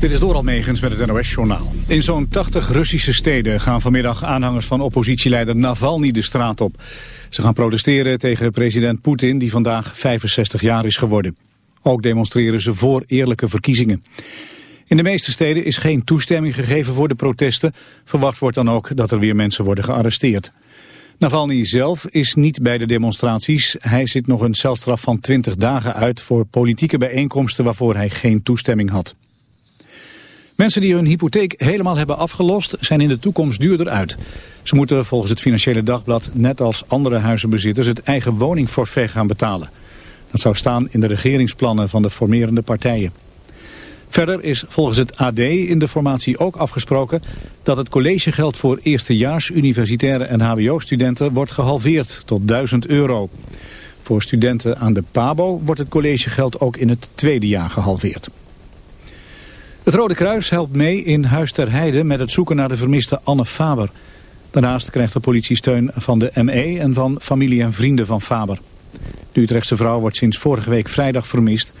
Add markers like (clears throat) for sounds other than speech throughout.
Dit is Doral Megens met het NOS-journaal. In zo'n 80 Russische steden gaan vanmiddag aanhangers van oppositieleider Navalny de straat op. Ze gaan protesteren tegen president Poetin die vandaag 65 jaar is geworden. Ook demonstreren ze voor eerlijke verkiezingen. In de meeste steden is geen toestemming gegeven voor de protesten. Verwacht wordt dan ook dat er weer mensen worden gearresteerd. Navalny zelf is niet bij de demonstraties. Hij zit nog een celstraf van 20 dagen uit voor politieke bijeenkomsten waarvoor hij geen toestemming had. Mensen die hun hypotheek helemaal hebben afgelost zijn in de toekomst duurder uit. Ze moeten volgens het Financiële Dagblad net als andere huizenbezitters het eigen woningforfait gaan betalen. Dat zou staan in de regeringsplannen van de formerende partijen. Verder is volgens het AD in de formatie ook afgesproken dat het collegegeld voor eerstejaars universitaire en hbo-studenten wordt gehalveerd tot 1000 euro. Voor studenten aan de PABO wordt het collegegeld ook in het tweede jaar gehalveerd. Het Rode Kruis helpt mee in Huis ter Heide met het zoeken naar de vermiste Anne Faber. Daarnaast krijgt de politie steun van de ME en van familie en vrienden van Faber. De Utrechtse vrouw wordt sinds vorige week vrijdag vermist.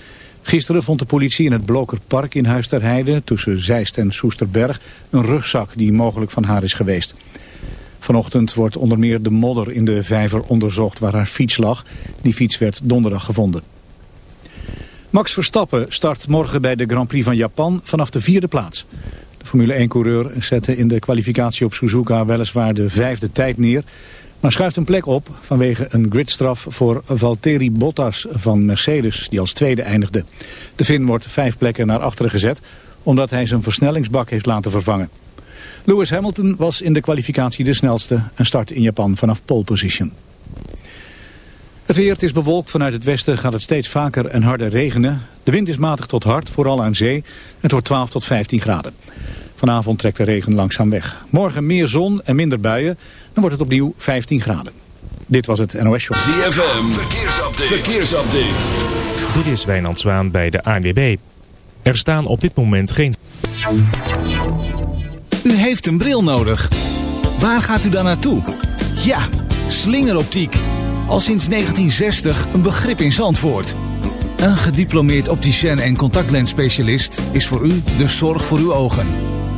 Gisteren vond de politie in het Blokerpark in Huis Heide... tussen Zeist en Soesterberg een rugzak die mogelijk van haar is geweest. Vanochtend wordt onder meer de modder in de vijver onderzocht waar haar fiets lag. Die fiets werd donderdag gevonden. Max Verstappen start morgen bij de Grand Prix van Japan vanaf de vierde plaats. De Formule 1-coureur zette in de kwalificatie op Suzuka weliswaar de vijfde tijd neer... maar schuift een plek op vanwege een gridstraf voor Valtteri Bottas van Mercedes... die als tweede eindigde. De Fin wordt vijf plekken naar achteren gezet omdat hij zijn versnellingsbak heeft laten vervangen. Lewis Hamilton was in de kwalificatie de snelste en startte in Japan vanaf pole position. Het weer, is bewolkt. Vanuit het westen gaat het steeds vaker en harder regenen. De wind is matig tot hard, vooral aan zee. Het wordt 12 tot 15 graden. Vanavond trekt de regen langzaam weg. Morgen meer zon en minder buien. Dan wordt het opnieuw 15 graden. Dit was het NOS Show. ZFM, verkeersupdate. verkeersupdate. Dit is Wijnand Zwaan bij de ANWB. Er staan op dit moment geen... U heeft een bril nodig. Waar gaat u dan naartoe? Ja, slingeroptiek al sinds 1960 een begrip in Zandvoort. Een gediplomeerd opticien en contactlensspecialist is voor u de zorg voor uw ogen.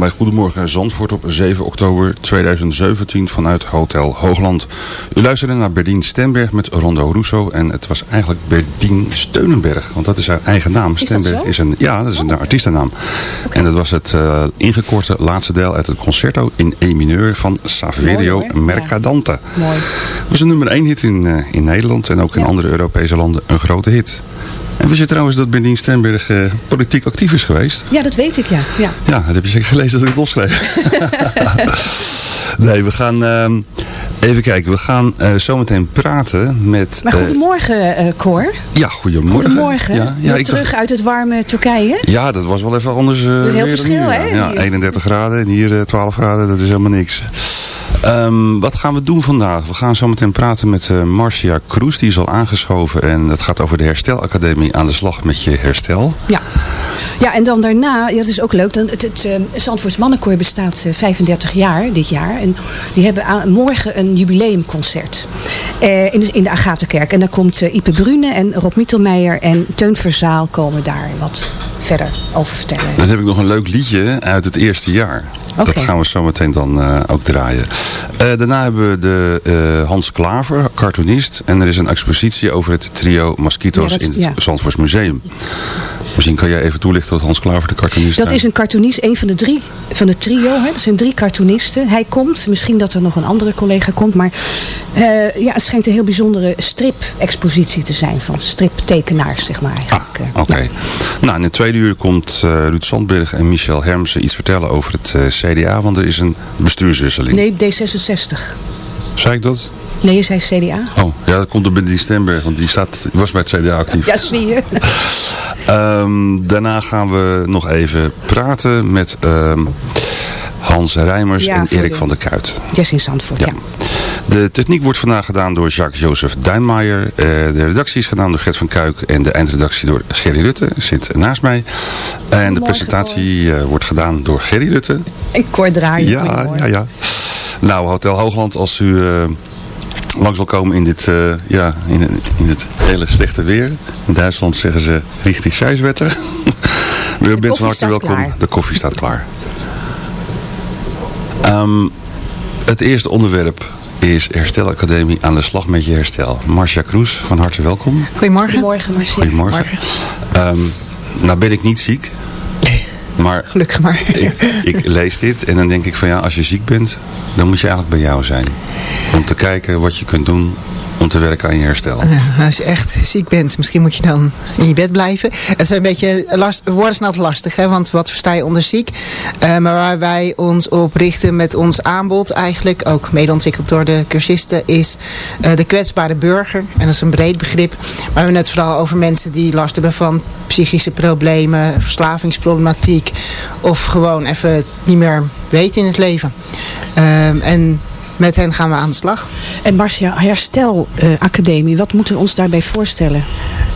Bij Goedemorgen Zandvoort op 7 oktober 2017 vanuit Hotel Hoogland. U luisterde naar Berdien Stenberg met Rondo Russo en het was eigenlijk Berdien Steunenberg, want dat is haar eigen naam. Is Stenberg is een, ja, dat is een artiestennaam. En dat was het eh, ingekorte laatste deel uit het concerto in E mineur van Saverio Mooi. Mercadante. Mooi. Het was een nummer 1 hit in, eh, in Nederland en ook in andere Europese landen een grote hit. En wist je trouwens dat Berdien Stenberg eh, politiek actief is geweest? Ja, dat weet ik, ja. ja. Ja, dat heb je zeker gelezen dat ik het opschreef. (laughs) nee, we gaan ehm, even kijken. We gaan eh, zometeen praten met... Maar eh, goedemorgen, eh Cor. ja, goedemorgen. Goedemorgen. Ja, ja, ik terug dacht- uit het warme Turkije. ja, dat was wel even anders. eh, is heel verschil, hè, Ja, Ja, hier. 31 graden en hier eh, 12 graden, dat is helemaal niks. Ehm, wat gaan we doen vandaag? We gaan zometeen praten met eh, Marcia Kroes, die is al aangeschoven. En het gaat over de Herstelacademie aan de slag met je herstel. Ja. Ja, en dan daarna, ja, dat is ook leuk. Dan, het het eh, Zandvoorts Mannenkoor bestaat eh, 35 jaar dit jaar. En die hebben aan, morgen een jubileumconcert eh, in, de, in de Agatenkerk. En daar komt eh, Ipe Brune en Rob Mietelmeijer en Teun Verzaal komen daar wat verder over vertellen. Dan heb ik nog een leuk liedje uit het eerste jaar. Dat gaan we zo meteen dan eh, ook draaien. Eh, daarna hebben we de eh, Hans Klaver, cartoonist. En er is een expositie over het trio Mosquito's Ja, in het ja. Zandvoorts Museum. Misschien kan jij even toelichten wat Hans Klaver, de cartoonist Dat daar- is een cartoonist, een van de drie van het trio. Hè. Dat zijn drie cartoonisten. Hij komt, misschien dat er nog een andere collega komt. Maar ja, het schijnt een heel bijzondere strip-expositie te zijn. Van striptekenaars, zeg maar eigenlijk. Ah, oké. Nou, in het tweede uur komt Ruud Sandberg en Michel Hermsen iets vertellen over het CDA. Want er is een bestuurswisseling. Nee, D66. Zei ik dat? Nee, je zei CDA. Oh, ja, dat komt door Bendien Stemberg, want die, staat, die was bij het CDA actief. Ja, zie je. (laughs) Ehm, daarna gaan we nog even praten met ehm, Hans Rijmers Ja, en Erik de- van der Kuit. Jess in Zandvoort, ja. De techniek wordt vandaag gedaan door Jacques-Joseph Duinmaier. Eh, de redactie is gedaan door Gert van Kuik. En de eindredactie door Gerry Rutte, zit naast mij. En de presentatie eh, wordt gedaan door Gerry Rutte. En Cor draaien. Ja, ja, ja. Nou, Hotel Hoogland, als u eh, langs wil komen in dit, ja, in, in het hele slechte weer. In Duitsland zeggen ze richting Scheiswetter. u (laughs) bent van harte welkom. klaar. De koffie staat klaar. Ehm, het eerste onderwerp is Herstelacademie aan de slag met je herstel. Marcia Kroes, van harte welkom. Goedemorgen. Goedemorgen, Marcia. Goedemorgen. Ehm, nou ben ik niet ziek. Maar Gelukkig maar. ik, ik lees dit en dan denk ik van ja, als je ziek bent, dan moet je eigenlijk bij jou zijn. Om te kijken wat je kunt doen om te werken aan je herstel. Als je echt ziek bent, misschien moet je dan in je bed blijven. Het is een beetje last, woorden altijd lastig, hè, want wat versta je onder ziek? Eh, maar waar wij ons op richten met ons aanbod, eigenlijk ook mede ontwikkeld door de cursisten, is eh, de kwetsbare burger. En dat is een breed begrip. Maar we hebben het vooral over mensen die last hebben van psychische problemen, verslavingsproblematiek. Of gewoon even niet meer weten in het leven. Ehm, en met hen gaan we aan de slag. En Marcia, Herstel eh, Academie, wat moeten we ons daarbij voorstellen?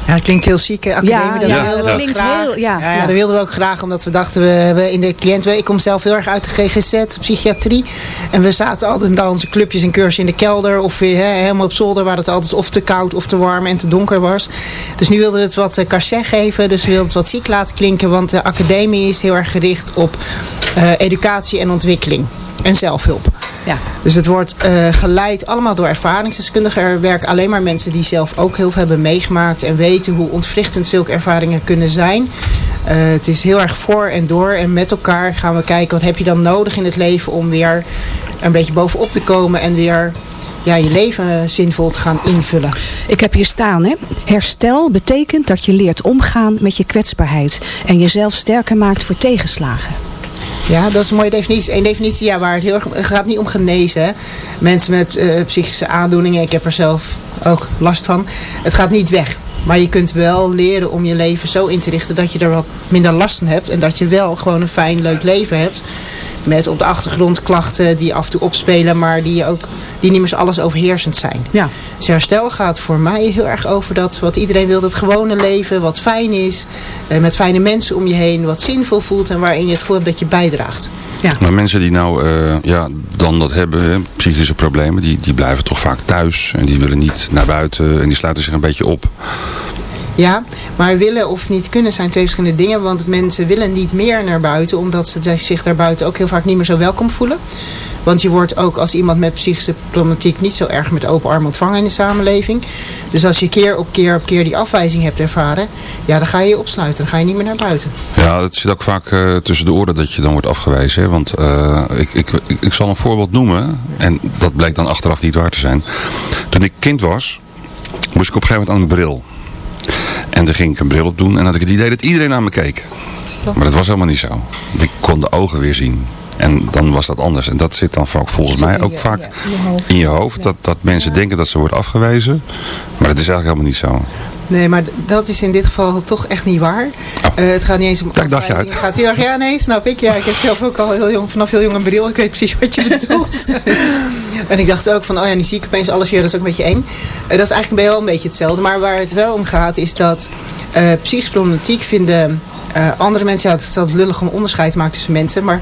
Ja, het klinkt heel hè, academie. Ja, dat ja, dat we ook klinkt graag. heel- ja, ja, ja, dat wilden we ook graag, omdat we dachten, we hebben in de cliënt, ik kom zelf heel erg uit de GGZ, psychiatrie. En we zaten altijd met al onze clubjes en cursussen in de kelder, of weer, hè, helemaal op zolder, waar het altijd of te koud of te warm en te donker was. Dus nu wilden we het wat eh, cachet geven, dus we wilden het wat chic laten klinken, want de academie is heel erg gericht op eh, educatie en ontwikkeling. En zelfhulp. Ja. Dus het wordt eh, geleid allemaal door ervaringsdeskundigen. Er werken alleen maar mensen die zelf ook heel veel hebben meegemaakt. En weten hoe ontwrichtend zulke ervaringen kunnen zijn. Eh, het is heel erg voor en door. En met elkaar gaan we kijken wat heb je dan nodig in het leven om weer een beetje bovenop te komen. En weer ja, je leven zinvol te gaan invullen. Ik heb hier staan, hè. Herstel betekent dat je leert omgaan met je kwetsbaarheid. En jezelf sterker maakt voor tegenslagen. Ja, dat is een mooie definitie. Eén definitie ja, waar het heel erg het gaat niet om genezen. Mensen met eh, psychische aandoeningen, ik heb er zelf ook last van. Het gaat niet weg. Maar je kunt wel leren om je leven zo in te richten dat je er wat minder last van hebt. En dat je wel gewoon een fijn, leuk leven hebt. Met op de achtergrond klachten die af en toe opspelen, maar die, ook, die niet meer zo alles overheersend zijn. Ja. Dus herstel gaat voor mij heel erg over dat wat iedereen wil, het gewone leven, wat fijn is. eh, met fijne mensen om je heen, wat zinvol voelt en waarin je het gevoel hebt dat je bijdraagt. Maar mensen die nou eh, ja, dan dat hebben, hè, psychische problemen, die, die blijven toch vaak thuis. En die willen niet naar buiten en die sluiten zich een beetje op. Ja, maar willen of niet kunnen zijn twee verschillende dingen. Want mensen willen niet meer naar buiten. Omdat ze zich daar buiten ook heel vaak niet meer zo welkom voelen. Want je wordt ook als iemand met psychische problematiek niet zo erg met open armen ontvangen in de samenleving. Dus als je keer op keer op keer die afwijzing hebt ervaren. Ja, dan ga je je opsluiten. Dan ga je niet meer naar buiten. Ja, het zit ook vaak uh, tussen de oren dat je dan wordt afgewezen. Want ik, ik, ik, ik zal een voorbeeld noemen. En dat blijkt dan achteraf niet waar te zijn. Toen ik kind was, moest ik op een gegeven moment aan een bril. En toen ging ik een bril op doen en had ik het idee dat iedereen naar me keek. Maar dat was helemaal niet zo. Ik kon de ogen weer zien. En dan was dat anders. En dat zit dan volgens mij ook vaak in je hoofd. Dat, dat mensen denken dat ze worden afgewezen. Maar dat is eigenlijk helemaal niet zo. Nee, maar dat is in dit geval toch echt niet waar. Oh. Uh, het gaat niet eens om... Kijk, dacht je uit. Het gaat heel erg, ja nee, snap ik. Ja, ik heb zelf ook al heel jong, vanaf heel jong een bril. Ik weet precies wat je (laughs) bedoelt. en ik dacht ook van, oh ja, nu zie ik opeens alles weer. Dat is ook een beetje eng. Uh, dat is eigenlijk wel een beetje hetzelfde. Maar waar het wel om gaat is dat uh, psychische problematiek vinden andere mensen... Ja, het is altijd lullig om onderscheid te maken tussen mensen. Maar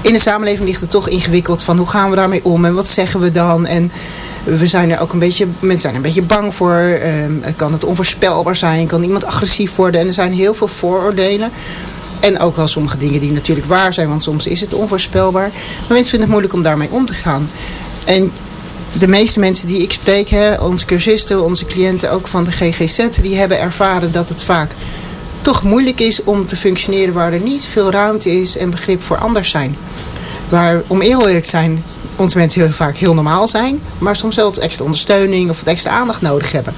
in de samenleving ligt het toch ingewikkeld van hoe gaan we daarmee om en wat zeggen we dan en we zijn er ook een beetje, mensen zijn er een beetje bang voor. Um, kan het onvoorspelbaar zijn, kan iemand agressief worden en er zijn heel veel vooroordelen. En ook wel sommige dingen die natuurlijk waar zijn, want soms is het onvoorspelbaar. Maar mensen vinden het moeilijk om daarmee om te gaan. En de meeste mensen die ik spreek, hè, onze cursisten, onze cliënten ook van de GGZ, die hebben ervaren dat het vaak toch moeilijk is om te functioneren waar er niet veel ruimte is en begrip voor anders zijn. Waar, om eerlijk te zijn, onze mensen heel vaak heel normaal zijn, maar soms wel wat extra ondersteuning of wat extra aandacht nodig hebben.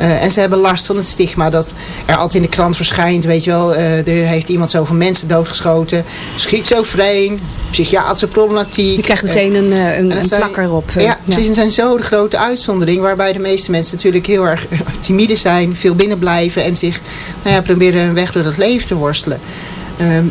Uh, en ze hebben last van het stigma dat er altijd in de krant verschijnt. Weet je wel, uh, er heeft iemand zoveel mensen doodgeschoten. Schizofreen, psychiatrische problematiek. Je krijgt meteen een, uh, een, een plakker op. ja, ja, precies. En zijn zo de grote uitzondering. Waarbij de meeste mensen natuurlijk heel erg (laughs) timide zijn. Veel binnen blijven. En zich nou ja, proberen een weg door het leven te worstelen. Ehm,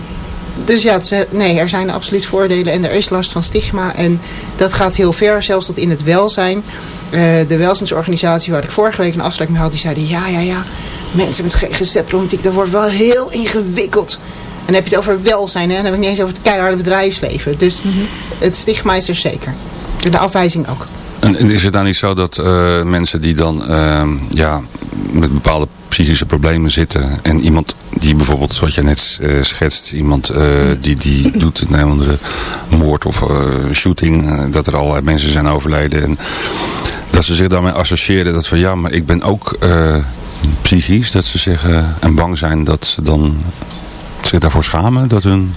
dus ja, nee, er zijn absoluut voordelen en er is last van stigma. En dat gaat heel ver, zelfs tot in het welzijn. Uh, de welzijnsorganisatie waar ik vorige week een afspraak mee had, die zeiden ja, ja, ja, mensen met GGZ-problematiek, dat wordt wel heel ingewikkeld. En dan heb je het over welzijn, hè? dan heb ik niet eens over het keiharde bedrijfsleven. Dus mm -hmm. het stigma is er zeker. De afwijzing ook. En is het dan niet zo dat uh, mensen die dan uh, ja, met bepaalde psychische problemen zitten. En iemand die bijvoorbeeld, wat jij net uh, schetst, iemand uh, die, die doet een andere moord of uh, shooting, dat er allerlei mensen zijn overleden. En dat ze zich daarmee associëren dat van ja, maar ik ben ook psychisch. Dat ze zeggen en bang zijn dat ze dan zich daarvoor schamen dat hun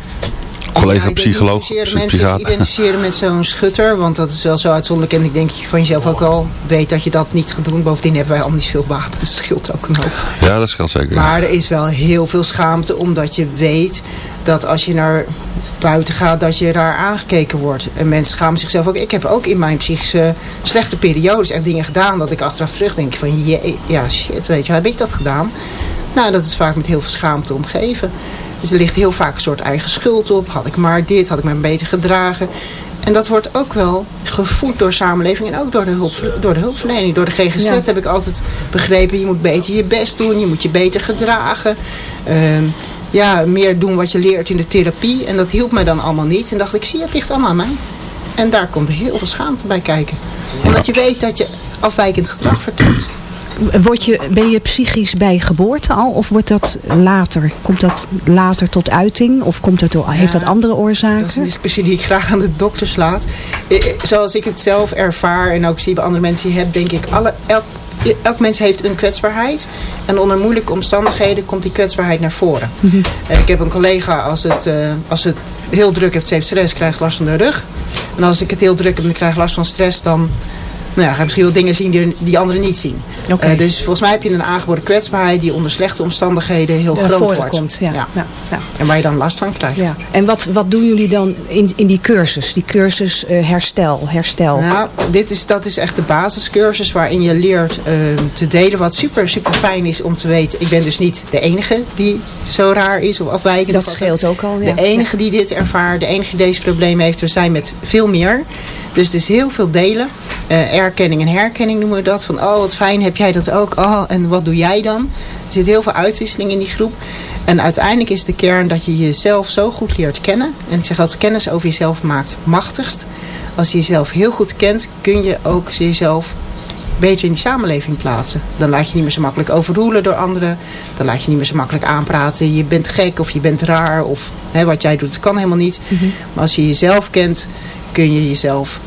collega-psycholoog, ja, mensen identificeren met zo'n schutter, want dat is wel zo uitzonderlijk. En ik denk je van jezelf ook wel weet dat je dat niet gaat doen. Bovendien hebben wij allemaal niet veel wapens. Dat scheelt ook een hoop. Ja, dat scheelt zeker. Maar er is wel heel veel schaamte, omdat je weet dat als je naar buiten gaat, dat je daar aangekeken wordt. En mensen schamen zichzelf ook. Ik heb ook in mijn psychische slechte periodes echt dingen gedaan dat ik achteraf terug denk van, je, ja shit, weet je, heb ik dat gedaan? Nou, dat is vaak met heel veel schaamte omgeven. Dus er ligt heel vaak een soort eigen schuld op. Had ik maar dit, had ik maar beter gedragen. En dat wordt ook wel gevoed door samenleving en ook door de, hulp, door de hulpverlening. Door de GGZ ja. heb ik altijd begrepen, je moet beter je best doen, je moet je beter gedragen. Uh, ja, meer doen wat je leert in de therapie. En dat hielp mij dan allemaal niet. En dacht ik, zie je, het ligt allemaal aan mij. En daar komt heel veel schaamte bij kijken. Omdat je weet dat je afwijkend gedrag vertoont. Word je, ben je psychisch bij geboorte al? Of wordt dat later? Komt dat later tot uiting? Of komt dat door, ja, heeft dat andere oorzaken? Dat is een discussie die ik graag aan de dokters laat. Zoals ik het zelf ervaar en ook zie bij andere mensen die heb, denk ik, alle, elk, elk mens heeft een kwetsbaarheid. En onder moeilijke omstandigheden komt die kwetsbaarheid naar voren. Mm -hmm. Ik heb een collega, als het, uh, als het heel druk heeft, ze heeft stress, krijgt last van de rug. En als ik het heel druk heb en ik krijg last van stress, dan nou ja, ga misschien wel dingen zien die, die anderen niet zien. Okay. Uh, dus volgens mij heb je een aangeboren kwetsbaarheid die onder slechte omstandigheden heel ja, groot wordt. Komt, ja. Ja. Ja. ja. En waar je dan last van krijgt. Ja. En wat, wat doen jullie dan in, in die cursus? Die cursus uh, herstel, herstel. Nou, dit is, dat is echt de basiscursus waarin je leert uh, te delen wat super, super fijn is om te weten. Ik ben dus niet de enige die zo raar is of afwijkend. Dat scheelt ook al. De enige die dit ervaart, de enige die deze problemen heeft. We zijn met veel meer. Dus het is heel veel delen. Uh, erkenning en herkenning noemen we dat. Van oh wat fijn, heb jij dat ook? Oh, en wat doe jij dan? Er zit heel veel uitwisseling in die groep. En uiteindelijk is de kern dat je jezelf zo goed leert kennen. En ik zeg altijd, kennis over jezelf maakt machtigst. Als je jezelf heel goed kent, kun je ook jezelf beter in die samenleving plaatsen. Dan laat je niet meer zo makkelijk overroelen door anderen. Dan laat je niet meer zo makkelijk aanpraten. Je bent gek of je bent raar. Of hè, wat jij doet, kan helemaal niet. Maar als je jezelf kent, kun je jezelf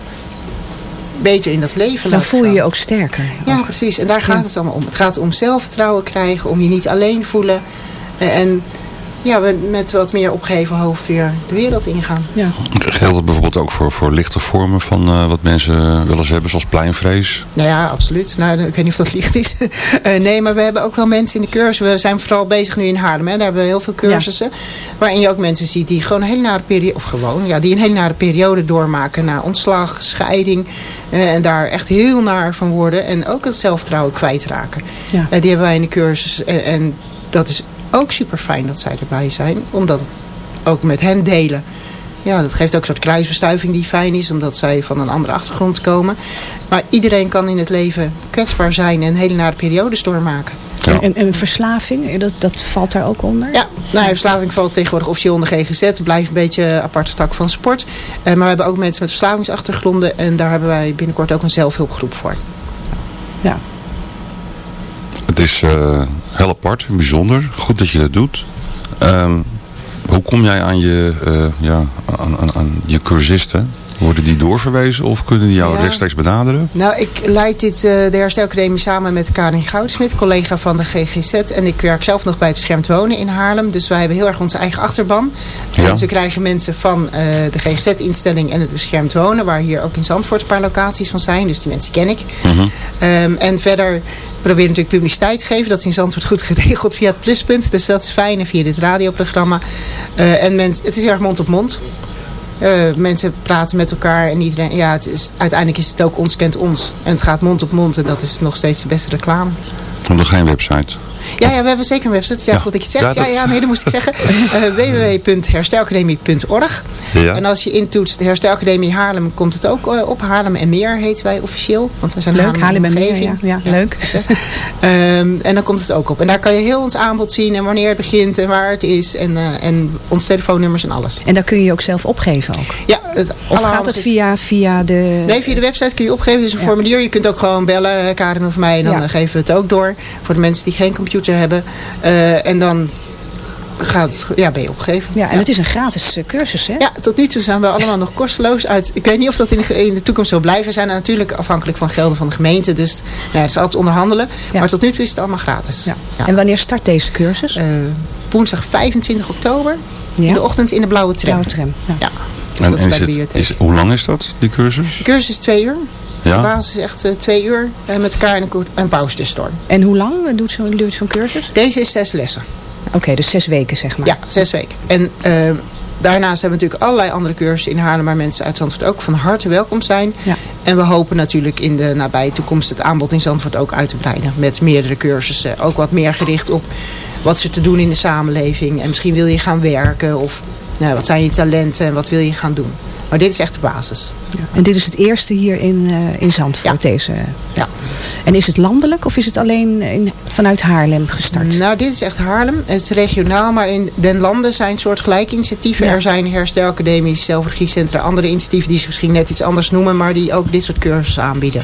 beter in dat leven Dan voel je gaan. je ook sterker. Ja, precies. En daar gaat het allemaal om. Het gaat om zelfvertrouwen krijgen, om je niet alleen voelen. Eh, En ja, met- met wat meer opgeheven hoofd weer de wereld ingaan. Ja. Geldt het bijvoorbeeld ook voor, voor lichte vormen van eh, wat mensen wel eens hebben, zoals pleinvrees? Nou ja, absoluut. Nou, ik weet niet of dat licht is. (laughs) Eh, nee, maar we hebben ook wel mensen in de cursus. We zijn vooral bezig nu in Haarlem. Hè. Daar hebben we heel veel cursussen. Waarin je ook mensen ziet die gewoon een hele nare periode... Of gewoon, ja, die een hele nare periode doormaken. Na ontslag, scheiding. eh, en daar echt heel naar van worden. En ook het zelfvertrouwen kwijtraken. Ja. Die hebben wij in de cursus. En, en dat is ook super fijn dat zij erbij zijn. Omdat het ook met hen delen. Ja, dat geeft ook een soort kruisbestuiving die fijn is. Omdat zij van een andere achtergrond komen. Maar iedereen kan in het leven kwetsbaar zijn. En hele nare periodes doormaken. Ja. En, en verslaving, eh, dat, dat valt daar ook onder? Ja, nou, verslaving valt tegenwoordig officieel onder GGZ. Het blijft een beetje een aparte tak van sport. Eh, maar we hebben ook mensen met verslavingsachtergronden. En daar hebben wij binnenkort ook een zelfhulpgroep voor. Ja. Het is eh, heel apart bijzonder. Goed dat je dat doet. Ehm, hoe kom jij aan je, eh, ja, aan, aan, aan je cursisten? Worden die doorverwezen of kunnen die jou Ja. rechtstreeks benaderen? Nou, ik leid dit, eh, de Herstelacademie samen met Karin Goudsmit, collega van de GGZ. En ik werk zelf nog bij het Beschermd Wonen in Haarlem. Dus wij hebben heel erg onze eigen achterban. Ja. Dus we krijgen mensen van eh, de GGZ-instelling en het Beschermd Wonen. Waar hier ook in Zandvoort een paar locaties van zijn. Dus die mensen ken ik. Ehm, en verder proberen natuurlijk publiciteit te geven. Dat is in Zandvoort goed (laughs) geregeld via het pluspunt. Dus dat is fijn. En via dit radioprogramma. Eh, en mens, het is heel erg mond op mond. Eh, mensen praten met elkaar en iedereen, ja, het is, uiteindelijk is het ook ons kent ons. En het gaat mond op mond en dat is nog steeds de beste reclame. Heb je geen website? Ja, ja, we hebben zeker een website. Ja, Ja. goed dat je het zegt. Ja, Ja, dat- ja, nee, dat moest ik zeggen. (laughs) Eh www.herstelacademie.org Ja. En als je intoetst de Herstelacademie Haarlem, komt het ook eh, op. Haarlem en Meer heten wij officieel. Want we zijn Leuk, Haarlem en Meer, ja. Ja, leuk. Ehm, en dan komt het ook op. En daar kan je heel ons aanbod zien en wanneer het begint en waar het is. En, eh, en ons telefoonnummers en alles. En daar kun je je ook zelf opgeven ook? Ja, het, Of gaat het via, via de... Nee, via de website kun je opgeven. Het is een Ja. formulier. Je kunt ook gewoon bellen, Karin of mij. En dan Ja. geven we het ook door. Voor de mensen die geen computer hebben. Eh, en dan gaat het, ja, ben je opgegeven. Ja, en het is een gratis eh, cursus, hè? Ja, tot nu toe zijn we allemaal nog kosteloos uit. Ik weet niet of dat in de, in de toekomst zal blijven. We zijn natuurlijk afhankelijk van gelden van de gemeente. Dus nou, ja, het is altijd onderhandelen. Ja. Maar tot nu toe is het allemaal gratis. Ja. Ja. En wanneer start deze cursus? Eh, woensdag 25 oktober. Ja. In de ochtend in de blauwe tram. Blauwe tram. Ja. Ja. Dus En dat is het, is, hoe lang is dat, die cursus? De cursus is twee uur. De Ja? basis is echt eh, twee uur. eh, met elkaar en een, een pauze tussendoor. En hoe lang eh, doet zo'n duurt zo'n cursus? Deze is zes lessen. Oké, dus zes weken zeg maar. Ja, zes weken. En eh, daarnaast hebben we natuurlijk allerlei andere cursussen in Haarlem... waar mensen uit Zandvoort ook van harte welkom zijn. Ja. En we hopen natuurlijk in de nabije toekomst het aanbod in Zandvoort ook uit te breiden. Met meerdere cursussen. Ook wat meer gericht op wat er te doen in de samenleving. En misschien wil je gaan werken of nou, wat zijn je talenten en wat wil je gaan doen. Maar dit is echt de basis. Ja. En dit is het eerste hier in, eh, in Zandvoort, deze. Ja. En is het landelijk of is het alleen in, vanuit Haarlem gestart? Nou, dit is echt Haarlem. Het is regionaal, maar in den landen zijn soortgelijke initiatieven. Ja. Er zijn herstelacademies, zelfregiecentra, andere initiatieven die ze misschien net iets anders noemen, maar die ook dit soort cursussen aanbieden.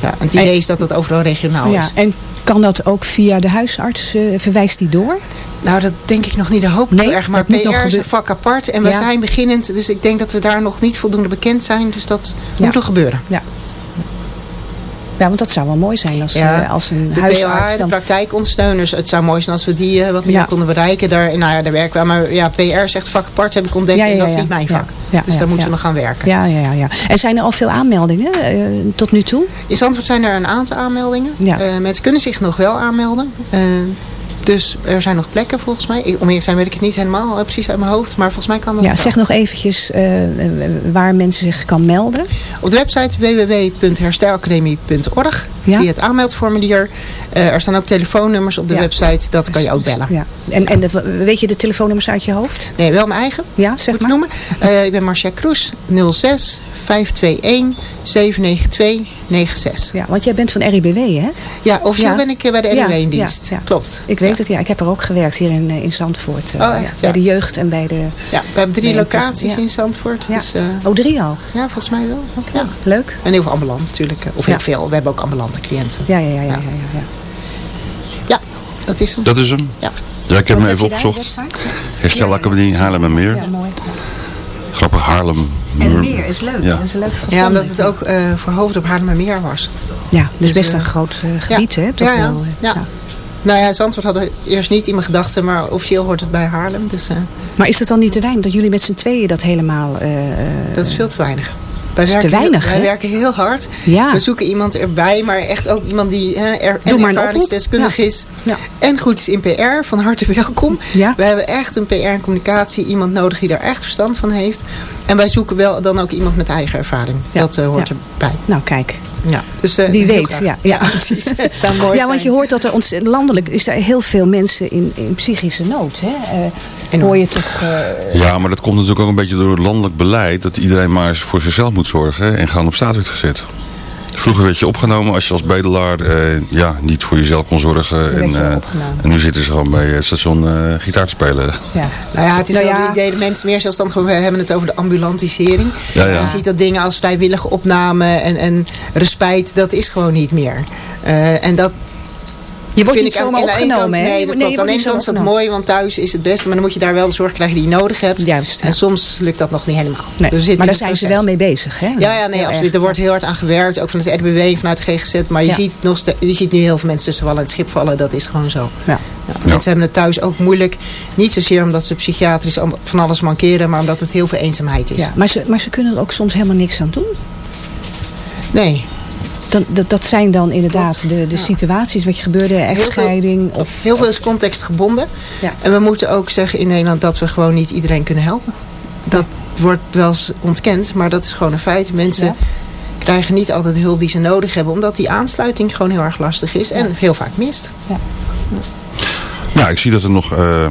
Ja, en het idee En- is dat het overal regionaal ja, is. en kan dat ook via de huisarts? eh, verwijst die door? Nou, dat denk ik nog niet. De hoop ik Nee, erg. Maar PR is een vak apart en we Ja. zijn beginnend. Dus ik denk dat we daar nog niet voldoende bekend zijn. Dus dat Ja. moet nog gebeuren. Ja, want dat zou wel mooi zijn als, Ja. eh, als een De huisarts de dan... praktijkondersteuners. Het zou mooi zijn als we die eh, wat meer Ja. konden bereiken. Daar, nou ja, daar werken we. Maar ja, PR is echt vak apart, heb ik ontdekt. Ja, ja, en dat is ja, niet mijn ja. vak. Ja, dus ja, daar moeten ja. we nog gaan werken. Ja, ja, ja, ja. En zijn er al veel aanmeldingen eh, tot nu toe? In Zandvoort zijn er een aantal aanmeldingen. Ja. Mensen kunnen zich nog wel aanmelden. Dus er zijn nog plekken volgens mij. Om eerlijk zijn weet ik het niet helemaal eh, precies uit mijn hoofd. Maar volgens mij kan dat Ja, zeg nog eventjes eh, eh, waar mensen zich kan melden. Op de website www.herstelacademie.org Ja. Via het aanmeldformulier. Eh, er staan ook telefoonnummers op de Ja. website. Dat kan je ook bellen. Ja. En, en de, weet je de telefoonnummers uit je hoofd? Nee, wel mijn eigen. Ja, zeg Moet ik maar. noemen. Eh, ik ben Marcia Kroes. 06 521 792 96. Ja, want jij bent van RIBW, hè? Ja, officieel Ja. ben ik eh, bij de RIW in dienst. ja, ja. Klopt. Ik weet het, ja. Ik heb er ook gewerkt hier in, in Zandvoort. Oh, echt? bij de jeugd en bij de... Ja, we hebben drie locaties in Zandvoort. Dus, Oh, drie al. ja, volgens mij wel. Ja. Leuk. En heel veel ambulant natuurlijk. Of heel veel. We hebben ook ambulant aantal cliënten. Ja, ja, ja. ja, ja, ja. Ja, dat is hem. Dat is hem? Ja. Ja, ik heb hem even opgezocht. Herstelacademie Haarlemmermeer. Ja, mooi. Grappig, Haarlem. En meer is leuk. Ja. Dat is een leuk Ja, omdat het ook eh, voor hoofd op Haarlemmermeer was. Ja, dus best eh, een groot eh, gebied, ja. hè? Toch ja, ja. wel, ja. Nou ja, Zandvoort hadden eerst niet in mijn gedachten, maar officieel hoort het bij Haarlem. Dus eh, Maar is het dan niet te weinig dat jullie met z'n tweeën dat helemaal... eh, dat is veel te weinig. Wij te werken heel- weinig, Wij hè? werken heel hard. Ja. We zoeken iemand erbij, maar echt ook iemand die hè, er, en ervaringsdeskundig is. Ja. En goed is in PR. Van harte welkom. We hebben echt een PR en communicatie. Iemand nodig die daar echt verstand van heeft. En wij zoeken wel dan ook iemand met eigen ervaring. Dat eh, hoort erbij. Nou, kijk. Ja. Dus, eh, Wie heel weet. Ja, ja. (laughs) precies. Zou mooi Ja, want je hoort dat er landelijk is er heel veel mensen in, in psychische nood. Hè? Eh, Enorm. hoor je toch... eh, Ja, maar dat komt natuurlijk ook een beetje door het landelijk beleid. Dat iedereen maar eens voor zichzelf moet zorgen en gaan op straat werd gezet. Vroeger werd je opgenomen als je als bedelaar eh, ja, niet voor jezelf kon zorgen. En, eh, en nu zitten ze gewoon bij het station eh, gitaar te spelen. ja. Nou ja, het is Nou wel ja. idee dat mensen meer zelfstandig worden. We hebben het over de ambulantisering. Ja, ja. Je ziet dat dingen als vrijwillige opname en, en respijt, dat is gewoon niet meer. Eh, en dat Je wordt vind niet zomaar opgenomen, hè? Nee, dat je klopt. Aan de ene kant is dat mooi, want thuis is het beste. Maar dan moet je daar wel de zorg krijgen die je nodig hebt. Juist, ja. En soms lukt dat nog niet helemaal. Nee, Dus maar daar het zijn ze wel mee bezig, hè? Ja, ja nee, Heel absoluut. erg. Er wordt heel hard aan gewerkt. Ook vanuit de RBW, vanuit de GGZ. Maar je, Ja. ziet nog ste- je ziet nu heel veel mensen tussen wallen en het schip vallen. Dat is gewoon zo. Ja. Ja, Mensen hebben het thuis ook moeilijk. Niet zozeer omdat ze psychiatrisch van alles mankeren. Maar omdat het heel veel eenzaamheid is. Ja, maar, ze, maar ze kunnen er ook soms helemaal niks aan doen. Nee. Dat, dat, dat zijn dan inderdaad de, de situaties wat je gebeurde, echtscheiding. Of, Heel veel is contextgebonden. Ja. En we moeten ook zeggen in Nederland dat we gewoon niet iedereen kunnen helpen. Dat wordt wel eens ontkend, maar dat is gewoon een feit. Mensen Ja. krijgen niet altijd de hulp die ze nodig hebben. Omdat die aansluiting gewoon heel erg lastig is. En heel vaak mist. Nou, ik zie dat er nog eh,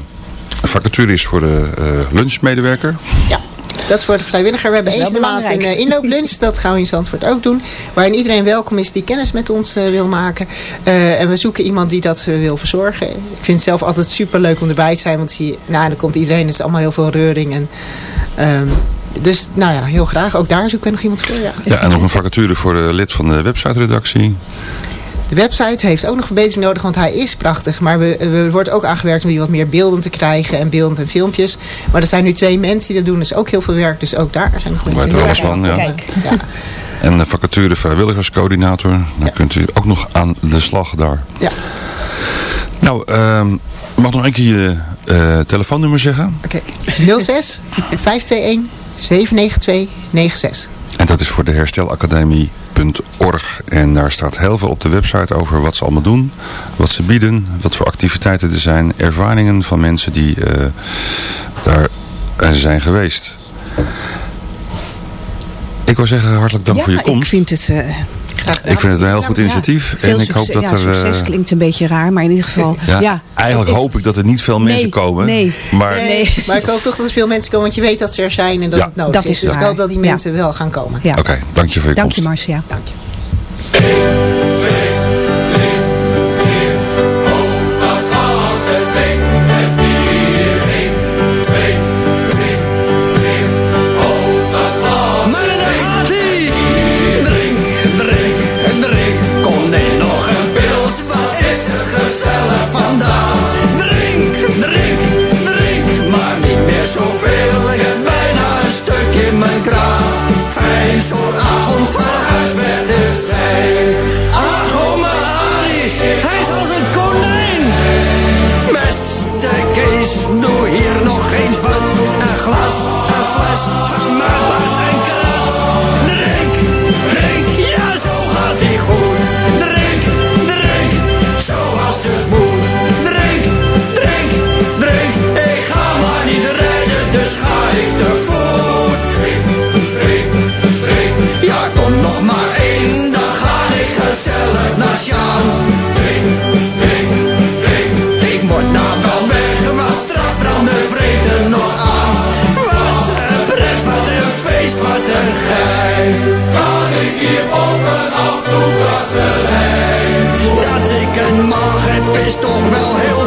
een vacature is voor de eh, lunchmedewerker. Ja. Dat is voor de vrijwilliger. We hebben eens de maand een eh, inlooplunch. Dat gaan we in Zandvoort ook doen. Waarin iedereen welkom is die kennis met ons eh, wil maken. Eh, en we zoeken iemand die dat wil verzorgen. Ik vind het zelf altijd super leuk om erbij te zijn. Want zie, je- nou, dan komt iedereen. Het is allemaal heel veel reuring. En, ehm, dus nou ja, heel graag. Ook daar zoeken we nog iemand voor. Ja. Ja, en nog een vacature voor de lid van de website-redactie. De website heeft ook nog verbetering nodig, want hij is prachtig. Maar we, we- er wordt ook aangewerkt om die wat meer beelden te krijgen. En beelden en filmpjes. Maar er zijn nu twee mensen die dat doen. Dus ook heel veel werk. Dus ook daar zijn nog mensen er alles van, ja. Kijk. Ja. (laughs) En de vacature vrijwilligerscoördinator. Dan kunt u ook nog aan de slag daar. Ja. Nou, ehm, mag nog een keer je eh, telefoonnummer zeggen? Oké. 06 521 792 96. En dat is voor de En daar staat heel veel op de website over wat ze allemaal doen. Wat ze bieden. Wat voor activiteiten er zijn. Ervaringen van mensen die eh, daar eh, zijn geweest. Ik wil zeggen hartelijk dank Ja, voor je ik komst. vind het... eh, Graag gedaan. Ik vind het een heel goed initiatief. veel en ik hoop succes. dat ja, er... succes eh, klinkt een beetje raar, maar in ieder geval... ja, Ja, eigenlijk is- hoop ik dat er niet veel mensen Nee, komen. nee. Maar Nee, Nee. maar ik hoop toch dat er veel mensen komen, want je weet dat ze er zijn en dat Ja. het nodig Dat is. is Dus ik hoop dat die Ja. mensen wel gaan komen. Ja. oké, dank je voor je Dank je. Marcia. Dank je. Dat ik een mag heb is toch wel heel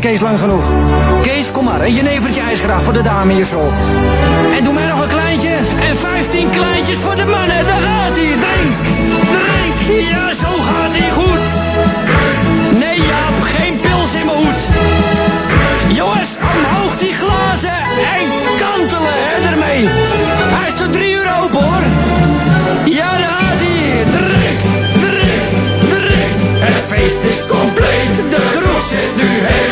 ken Kees lang genoeg. Kees, kom maar. Een jenevertje ijsgraaf voor de dame hier zo. En doe mij nog een kleintje. En 15 kleintjes voor de mannen. Daar gaat hij. Drink, drink. Ja, zo gaat hij goed. Nee, Jaap, geen pils in mijn hoed. Jongens, omhoog die glazen en kantelen hè, ermee. Hij is tot drie uur open hoor. Ja, daar gaat hij. Drink, drink, drink. Het feest is compleet. De kroeg zit nu helemaal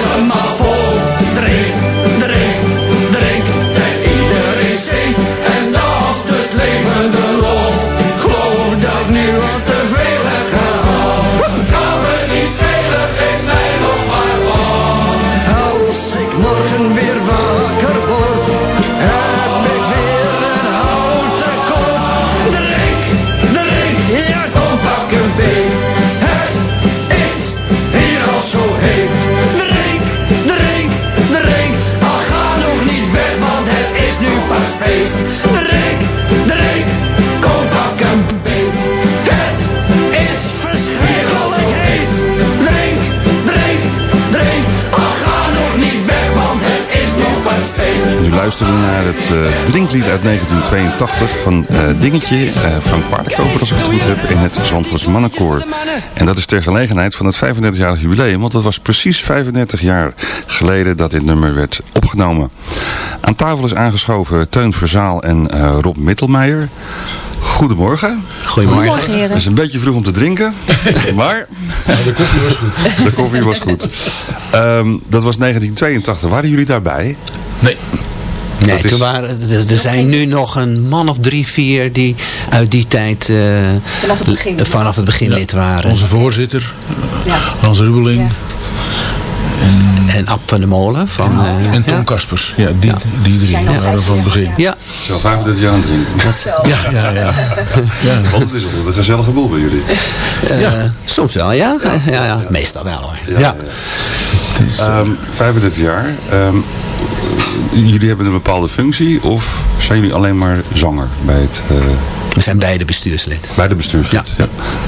luisteren naar het eh, drinklied uit 1982 van eh, Dingetje, eh, Frank Paardenkoper als ik het goed heb, in het Zandvoorts Mannenkoor. En dat is ter gelegenheid van het 35-jarig jubileum, want dat was precies 35 jaar geleden dat dit nummer werd opgenomen. Aan tafel is aangeschoven Teun Verzaal en eh, Rob Mittelmeijer. Goedemorgen. Goedemorgen. heren. Het is een beetje vroeg om te drinken, (laughs) maar... de koffie was goed. (laughs) De koffie was goed. Ehm, dat was 1982. Waren jullie daarbij? Nee. Nee, Dat is- waren, er- er zijn nu nog een man of drie, vier die uit die tijd eh, Vanaf het begin. vanaf het begin lid waren. Onze voorzitter, Ja. Hans Rubeling En Ab van de Molen. Van, en Tom ja. Kaspers. Ja, die, die drie waren van het begin. Ja, Zo 35 jaar aan het drinken. Ja, ja, ja. (laughs) ja. Want het is altijd een gezellige boel bij jullie. eh, soms wel, ja. Ja, ja, Meestal wel hoor. Ja. Ehm, 35 jaar. Ehm, jullie hebben een bepaalde functie of zijn jullie alleen maar zanger bij, het, eh, We zijn beide bestuurslid. bij de bestuurslid? Ja.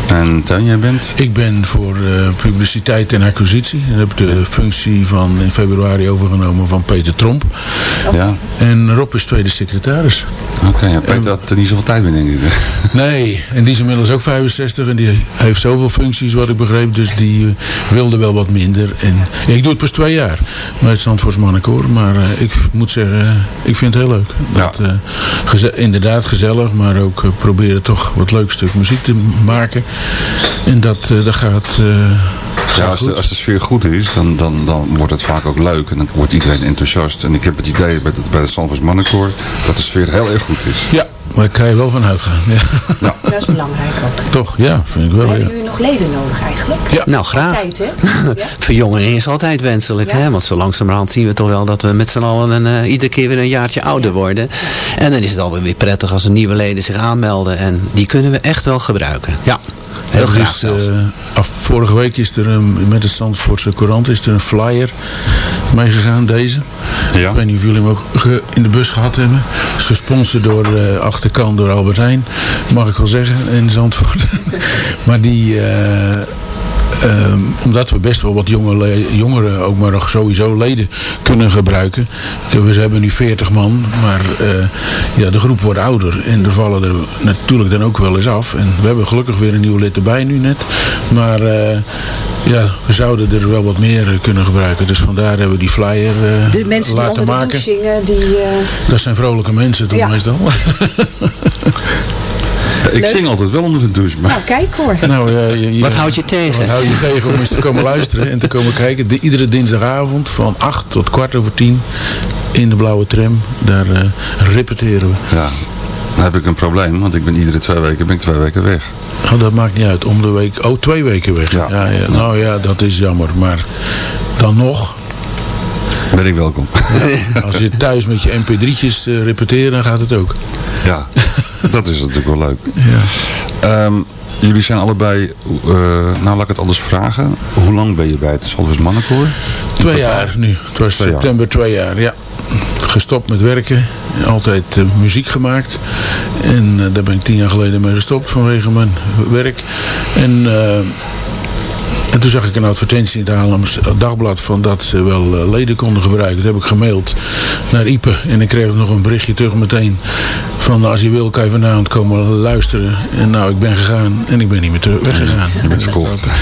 En Teun, jij bent? Ik ben voor eh, publiciteit en acquisitie. En heb de functie van in februari overgenomen van Peter Tromp. Ja. En Rob is tweede secretaris. Oké, ja, Peter had er niet zoveel tijd meer denk ik. (laughs) Nee, en die is inmiddels ook 65 en die heeft zoveel functies wat ik begreep. Dus die eh, wilde wel wat minder. En ik doe het pas twee jaar bij het Zandvoorts Mannenkoor. Maar eh, ik moet zeggen, ik vind het heel leuk. Dat, eh, geze- inderdaad gezellig, maar ook proberen toch wat leuk stuk muziek te maken. En dat, eh, dat gaat... eh, Ja, als de, als de sfeer goed is, dan, dan, dan wordt het vaak ook leuk. En dan wordt iedereen enthousiast. En ik heb het idee bij, het- bij het Stanford Mannenkoor dat de sfeer heel erg goed is. Ja, maar daar kan je wel van uitgaan. Ja. Dat is belangrijk ook. Toch, ja, vind ik wel. Hebben Ja. jullie nog leden nodig eigenlijk? Ja. Nou, graag. Tijd, hè? (laughs) Verjonging is altijd wenselijk, Ja. hè? want zo langzamerhand zien we toch wel dat we met z'n allen een, eh, iedere keer weer een jaartje ouder worden. En dan is het alweer weer prettig als er nieuwe leden zich aanmelden en die kunnen we echt wel gebruiken. Ja, heel graag is, zelfs. eh, af, vorige week is er een, met de Zandvoortse Courant is er een flyer meegegaan, deze. Ja. Ik weet niet of jullie hem ook ge- in de bus gehad hebben. is gesponsord door eh, achterkant door Albert Heijn, mag ik wel zeggen, in Zandvoort. (laughs) maar die... eh, ehm, omdat we best wel wat jonge jongeren, ook maar nog sowieso leden, kunnen gebruiken. We hebben nu 40 man, maar eh, ja, de groep wordt ouder. En er vallen er natuurlijk dan ook wel eens af. En we hebben gelukkig weer een nieuw lid erbij nu net. Maar eh, ja, we zouden er wel wat meer eh, kunnen gebruiken. Dus vandaar hebben we die flyer eh, De mensen die laten onder de maken. douche zingen, die... Dat zijn vrolijke mensen toch Ja. meestal? (laughs) Ik Leuk. zing altijd wel onder de douche. Maar... Nou, kijk hoor. (laughs) Nou, ja, je, je- Wat houd je tegen? Wat hou je tegen om eens te komen luisteren en te komen kijken? De, iedere dinsdagavond van 8 tot kwart over 10 in de blauwe tram. Daar eh, repeteren we. Ja, dan heb ik een probleem, want ik ben iedere twee weken, ben ik twee weken weg. Oh, dat maakt niet uit. Om de week. Oh, twee weken weg. Ja. Ja. Ja, Nou ja, dat is jammer. Maar dan nog. Ben ik welkom. (laughs) Als je thuis met je mp3'tjes eh repeteert, dan gaat het ook. Ja. Dat is natuurlijk wel leuk. Ja. Ehm, jullie zijn allebei, eh, nou laat ik het anders vragen. Hoe lang ben je bij het Zandvoorts Mannenkoor? Twee jaar nu. Het was Twee jaar. september twee jaar, ja. Gestopt met werken. Altijd eh, muziek gemaakt. En daar ben ik tien jaar geleden mee gestopt vanwege mijn werk. En, en toen zag ik een advertentie in het Haarlems Dagblad van dat ze wel eh, leden konden gebruiken. Dat heb ik gemaild naar Ipe. En ik kreeg nog een berichtje terug meteen van als je wil kan je vanavond komen luisteren. En nou, ik ben gegaan en ik ben niet meer terug weggegaan. Je bent verkocht. (laughs)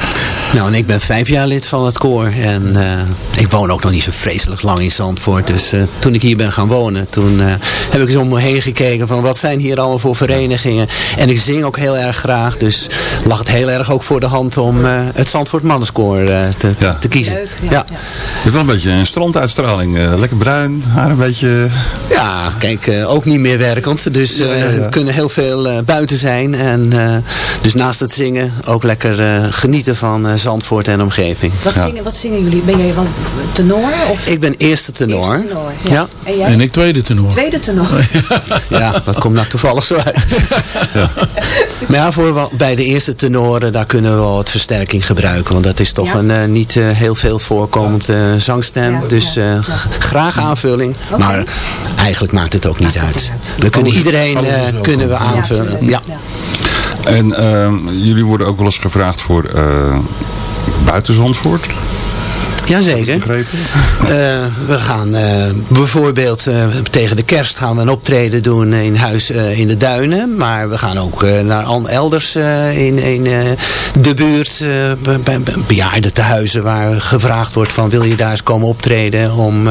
(laughs) Nou, en ik ben vijf jaar lid van het koor. En eh, ik woon ook nog niet zo vreselijk lang in Zandvoort. Dus eh, toen ik hier ben gaan wonen, toen eh, heb ik eens om me heen gekeken van wat zijn hier allemaal voor verenigingen. En ik zing ook heel erg graag. Dus lag het heel erg ook voor de hand om eh, het Zandvoort Mannenskoor eh, te, Ja. te kiezen. Leuk, ja, ja. Je hebt wel een beetje een stranduitstraling. eh, lekker bruin, haar een beetje... Ja, kijk, ook niet meer werkend. Dus eh, Ja, ja, ja. we kunnen heel veel eh, buiten zijn. En eh, dus naast het zingen ook lekker eh, genieten van Zandvoort en omgeving. Wat, Ja. zingen, wat zingen jullie? Ben jij wel tenor? Of Ik ben eerste tenor. Eerste tenor, ja. Ja. En jij? En ik tweede tenor. Tweede tenor. (laughs) Ja, dat komt nou toevallig zo uit. (laughs) Maar ja, voor wel- bij de eerste tenoren, daar kunnen we wel wat versterking gebruiken. Want dat is toch Ja. een eh, niet eh, heel veel voorkomend eh, zangstem. Ja, dus eh, graag aanvulling. Maar eigenlijk maakt het ook niet uit. niet uit. We kunnen iedereen eh, kunnen we Ja, aanvullen. Ja. En ehm, jullie worden ook wel eens gevraagd voor eh buiten Zandvoort, Jazeker. begrepen? Eh, we gaan eh, bijvoorbeeld eh, tegen de kerst gaan we een optreden doen in huis in de duinen. Maar we gaan ook naar elders in, in de buurt, bij, bij bij bejaardentehuizen waar gevraagd wordt van wil je daar eens komen optreden om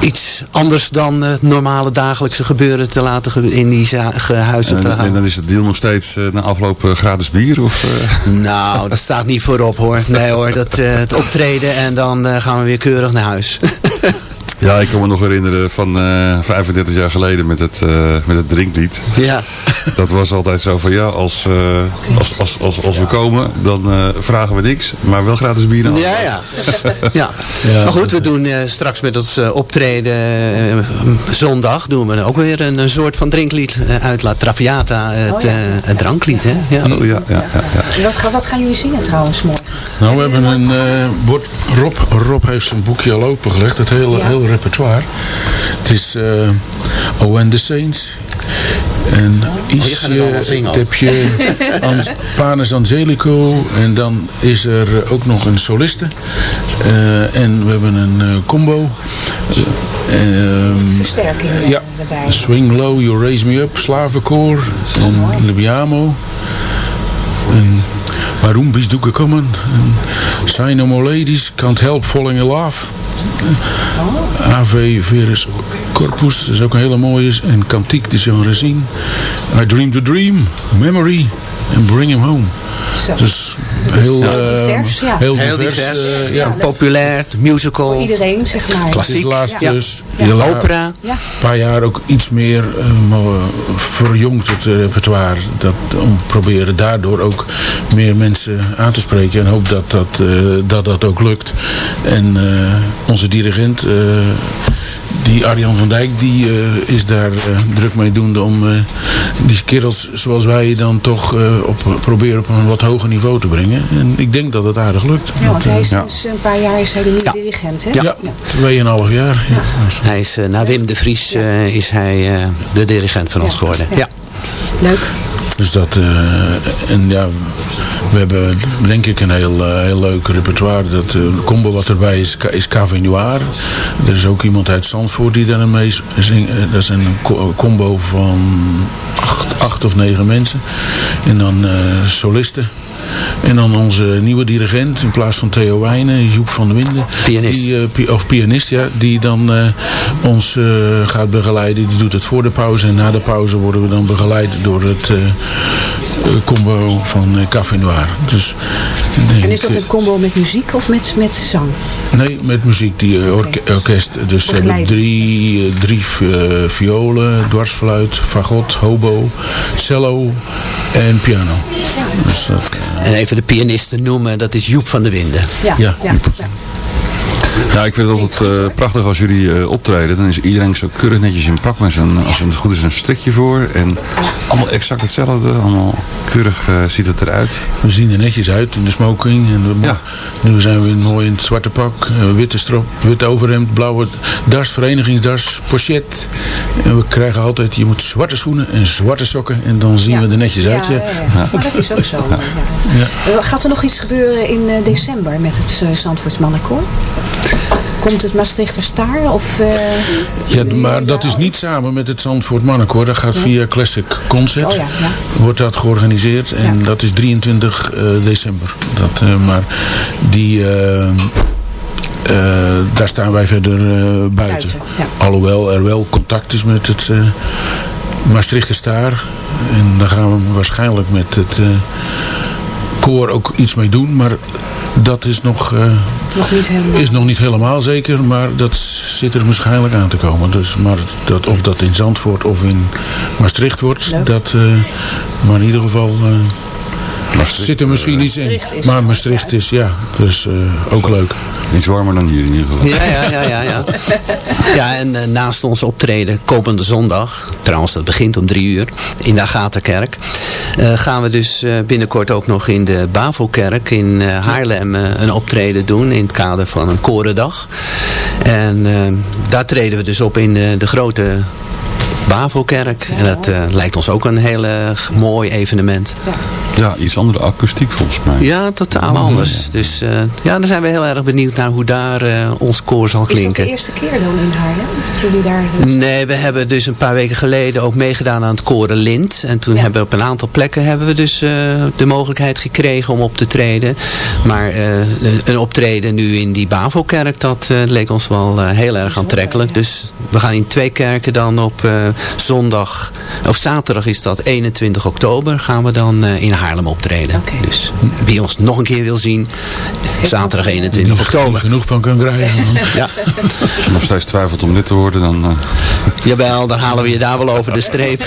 iets anders dan het normale dagelijkse gebeuren te laten in die huizen te En, en dan is het deal nog steeds na afloop gratis bier? Of? Nou, dat staat niet voorop hoor. Nee hoor, dat, het optreden en dan eh, gaan we weer keurig naar huis. (laughs) Ja, ik kan me nog herinneren van eh 35 jaar geleden met het, eh, met het drinklied. ja. (laughs) Dat was altijd zo van ja, als, eh, als, als, als, als we komen, dan eh, vragen we niks, maar wel gratis bier. na Ja, ja. (laughs) ja. Ja. Maar goed, we doen eh, straks met ons optreden zondag doen we ook weer een, een soort van drinklied uit La Traviata, het, Oh ja. het dranklied. Hè? Ja. Oh, ja, ja, ja, Wat, ga- wat gaan jullie zingen trouwens morgen? Nou, we hebben een... eh, bord- Rob, Rob heeft zijn boekje al opengelegd. Het hele, Ja. hele repertoire. Het is eh and the Saints. En Oh, ook. heb je An Panis Angelico. En dan is er ook nog een soliste. Eh, en we hebben een eh, combo. Ehm, Versterking eh, ja, erbij. Swing Low, You Raise Me Up, Slavenkoor en Libiamo. En Waarom bis du gekommen? En Say No More Ladies, Can't Help Falling in Love. Ave Verus Corpus, dat is ook een hele mooie. En Cantique de Jean Racine. I Dream the Dream, Memory en Bring Him Home. Zo. Dus heel, Heel eh, divers, ja. heel Heel divers. eh, ja. ja. Populair, musical, Voor iedereen, zeg maar. Klassiek, laatst ja. dus opera. Ja. een paar jaar ook iets meer eh, eh, verjongd het eh, repertoire. Dat, om proberen daardoor ook meer mensen aan te spreken. En hoop dat dat, eh, dat, dat ook lukt. En eh, onze dirigent, eh, die Arjan van Dijk, die eh, is daar eh, druk mee doende om eh, die kerels zoals wij dan toch eh, op, proberen op een wat hoger niveau te brengen. En ik denk dat het aardig lukt. Ja, want Dat, hij is sinds een paar jaar is hij de nieuwe dirigent, hè? ja, tweeënhalf jaar. Ja. Hij is, na Wim de Vries eh, is hij eh, de dirigent van ons geworden. Ja. Ja. Leuk. Dus dat, eh, en ja, we hebben denk ik een heel, eh, heel leuk repertoire. Dat eh, combo wat erbij is, is Cave Noir. Er is ook iemand uit Zandvoort die daar mee zingt. Dat is een co- combo van acht, acht of negen mensen. En dan solisten. En dan onze nieuwe dirigent, in plaats van Theo Wijnen, Joep van der Winden. Pianist. Die, eh, of pianist, ja. Die dan eh, ons eh, gaat begeleiden. Die doet het voor de pauze. En na de pauze worden we dan begeleid door het combo van eh, Café Noir. Dus, En is dat eh, een combo met muziek of met, met zang? Nee, met muziek, die eh, orke- orkest. Dus ze hebben drie, eh, drie eh, violen, dwarsfluit, fagot, hobo, cello en piano. Dus dat, eh, En even de pianisten noemen, dat is Joep van der Winden. Ja. Ja. ja. Ja. Ja, ik vind het altijd eh, prachtig als jullie eh, optreden. Dan is iedereen zo keurig netjes in pak met zijn, als het goed is, een strikje voor. En allemaal exact hetzelfde. Allemaal keurig eh, ziet het eruit. We zien er netjes uit in de smoking. En we, Nu zijn we mooi in het zwarte pak. eh, witte strop, witte overhemd, blauwe das, verenigingsdas, pochet. En we krijgen altijd, je moet zwarte schoenen en zwarte sokken. En dan zien we er netjes uit. Ja, Ja, ja, ja. Maar dat is ook zo. ja. Ja. Gaat er nog iets gebeuren in eh, december met het uh, Zandvoorts Mannenkoor? Komt het Maastrichter Staar? Of, eh, Ja, maar dat is niet samen met het Zandvoort Mannenkoor. Dat gaat via Classic Concert. Oh ja, ja. Wordt dat georganiseerd. En dat is 23 eh, december. Dat, eh, maar die... daar staan wij verder buiten. ja. Alhoewel er wel contact is met het Maastrichter Staar. En daar gaan we waarschijnlijk met het koor ook iets mee doen. Maar dat is nog... eh, nog niet helemaal? is nog niet helemaal zeker, maar dat zit er waarschijnlijk aan te komen. Dus, maar dat, of dat in Zandvoort of in Maastricht wordt, dat, eh, maar in ieder geval uh, zit er misschien iets in. Maar Maastricht is, ja, dus uh, ook leuk. Iets warmer dan hier in ieder geval. Ja, ja, ja. Ja, ja. (laughs) ja en uh, naast ons optreden komende zondag, trouwens dat begint om drie uur, in de Agatha-kerk, uh, gaan we dus uh, binnenkort ook nog in de Bavo-kerk in Haarlem een optreden doen in het kader van een korendag. En daar treden we dus op in de, de grote Bavo-kerk. En dat lijkt ons ook een heel mooi evenement. Ja. Ja, iets andere akoestiek volgens mij. Ja, totaal anders. Ja. Dus uh, ja, dan zijn we heel erg benieuwd naar hoe daar uh, ons koor zal klinken. Is dat de eerste keer dan in Haarlem? Dat jullie daar... Nee, we hebben dus een paar weken geleden ook meegedaan aan het koren Lint. En toen ja. hebben we op een aantal plekken hebben we dus de mogelijkheid gekregen om op te treden. Maar een optreden nu in die Bavo-kerk, dat leek ons wel heel erg aantrekkelijk. Dus we gaan in twee kerken dan op zondag, of zaterdag is dat 21 oktober, gaan we dan uh, in Haarlem optreden. Okay. Dus wie ons nog een keer wil zien, zaterdag 21 die oktober. Genoeg van kan krijgen. (laughs) ja. Als je nog steeds twijfelt om lid te worden, dan... Uh... (laughs) Jawel, dan halen we je daar wel over de streep.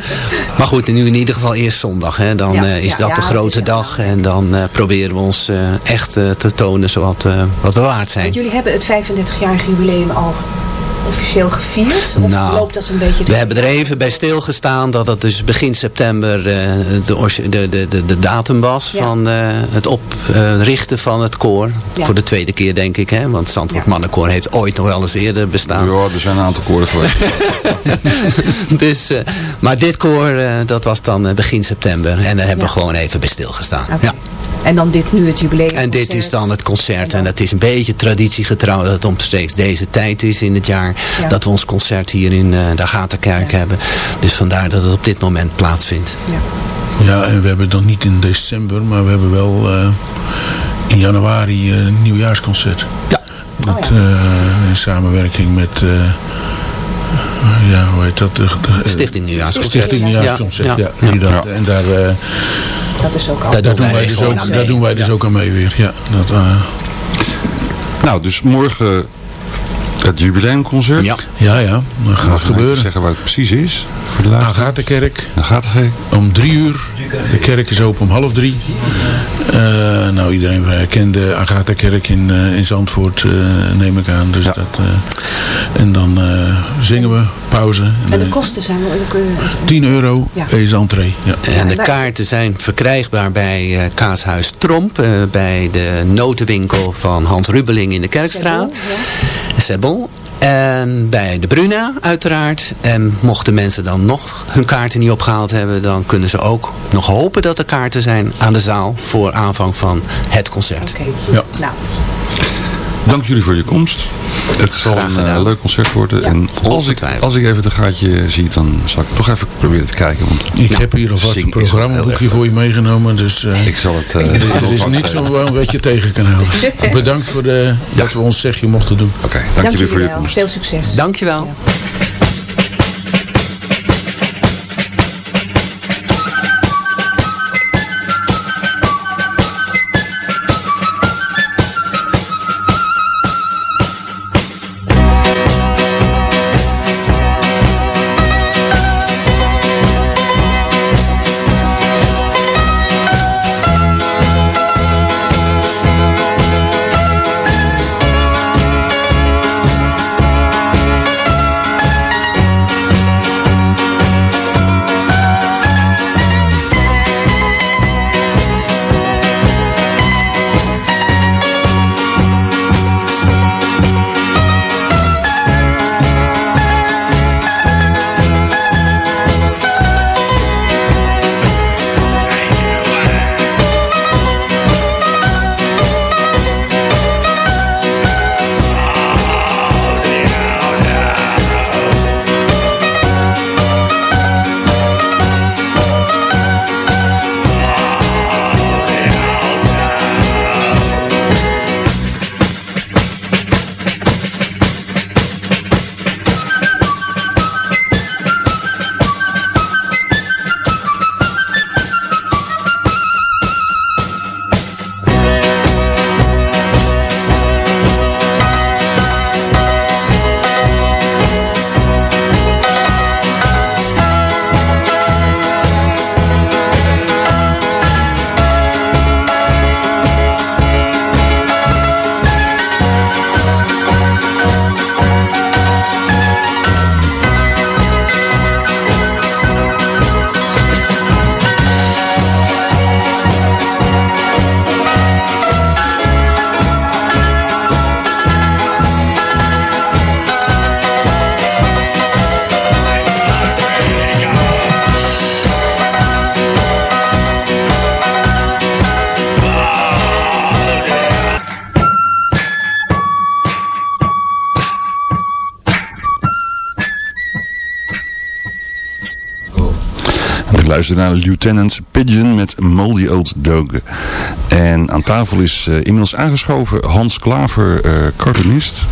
(laughs) maar goed, nu in ieder geval eerst zondag. Hè. Dan ja, uh, is ja, dat ja, de grote dag. En dan proberen we ons echt te tonen zoals wat we waard zijn. Want jullie hebben het 35-jarige jubileum al officieel gevierd? Of nou, loopt dat een beetje... We hebben er even bij stilgestaan dat het dus begin september uh, de, de, de, de, datum was ja. van uh, het oprichten uh, van het koor. Ja. Voor de tweede keer denk ik, hè? want Zandvoort ja. Mannenkoor heeft ooit nog wel eens eerder bestaan. Ja, er zijn een aantal koren geweest. (laughs) dus, uh, maar dit koor, dat was dan begin september en daar hebben we gewoon even bij stilgestaan. Okay. Ja. En dan dit nu het jubileum. En dit is dan het concert. En, dat is een beetje traditiegetrouw dat het omstreeks deze tijd is in het jaar. Ja. Dat we ons concert hier in uh, de Agatha-kerk ja. hebben. Dus vandaar dat het op dit moment plaatsvindt. Ja. Ja, en we hebben dan niet in december, maar we hebben wel uh, in januari uh, een nieuwjaarsconcert. Ja. Met, oh, ja. in samenwerking met... ja, hoe heet dat? De, de, Stichting Nieuwjaarsconcert. Stichting Nieuwjaarsconcert, ja. ja, ja. Dat, en daar... dat is ook al. Daar, daar doen wij, dus ook, daar doen wij dus ook aan mee weer. Ja, dat, uh... Nou, dus morgen het jubileumconcert. Ja, ja, ja dat gaat gebeuren. zeggen waar het precies is. De. Agatha-kerk. Agatha-kerk. Om drie uur. De kerk is open om half drie. Uh, nou, iedereen kent de Agatha-kerk in, uh, in Zandvoort, uh, neem ik aan. Dus ja. dat, en dan zingen we, pauze. En, en de kosten zijn wel... 10 euro ja. is entree. Ja. En de kaarten zijn verkrijgbaar bij Kaashuis Tromp. bij de notenwinkel van Hans Rubeling in de Kerkstraat. Sebel. En bij de Bruna uiteraard. En mochten mensen dan nog hun kaarten niet opgehaald hebben... dan kunnen ze ook nog hopen dat er kaarten zijn aan de zaal... voor aanvang van het concert. Okay. Ja. Nou. Dank jullie voor je komst. Het zal een uh, leuk concert worden. Ja, en als ik, als ik even het gaatje zie, dan zal ik toch even proberen te kijken. Want, ik nou, heb hier alvast een programmaboekje voor je meegenomen. Dus uh, ik zal het... Uh, (laughs) er is niks van wat je tegen kan houden. (laughs) Bedankt voor de, ja. dat we ons zegje mochten doen. Oké, okay, dank, dank jullie voor je komst. Veel succes. Dankjewel. Ja. Luisteren naar Lieutenant Pigeon met Moldy Old Dog. En aan tafel is uh, inmiddels aangeschoven Hans Klaver, uh, cartoonist.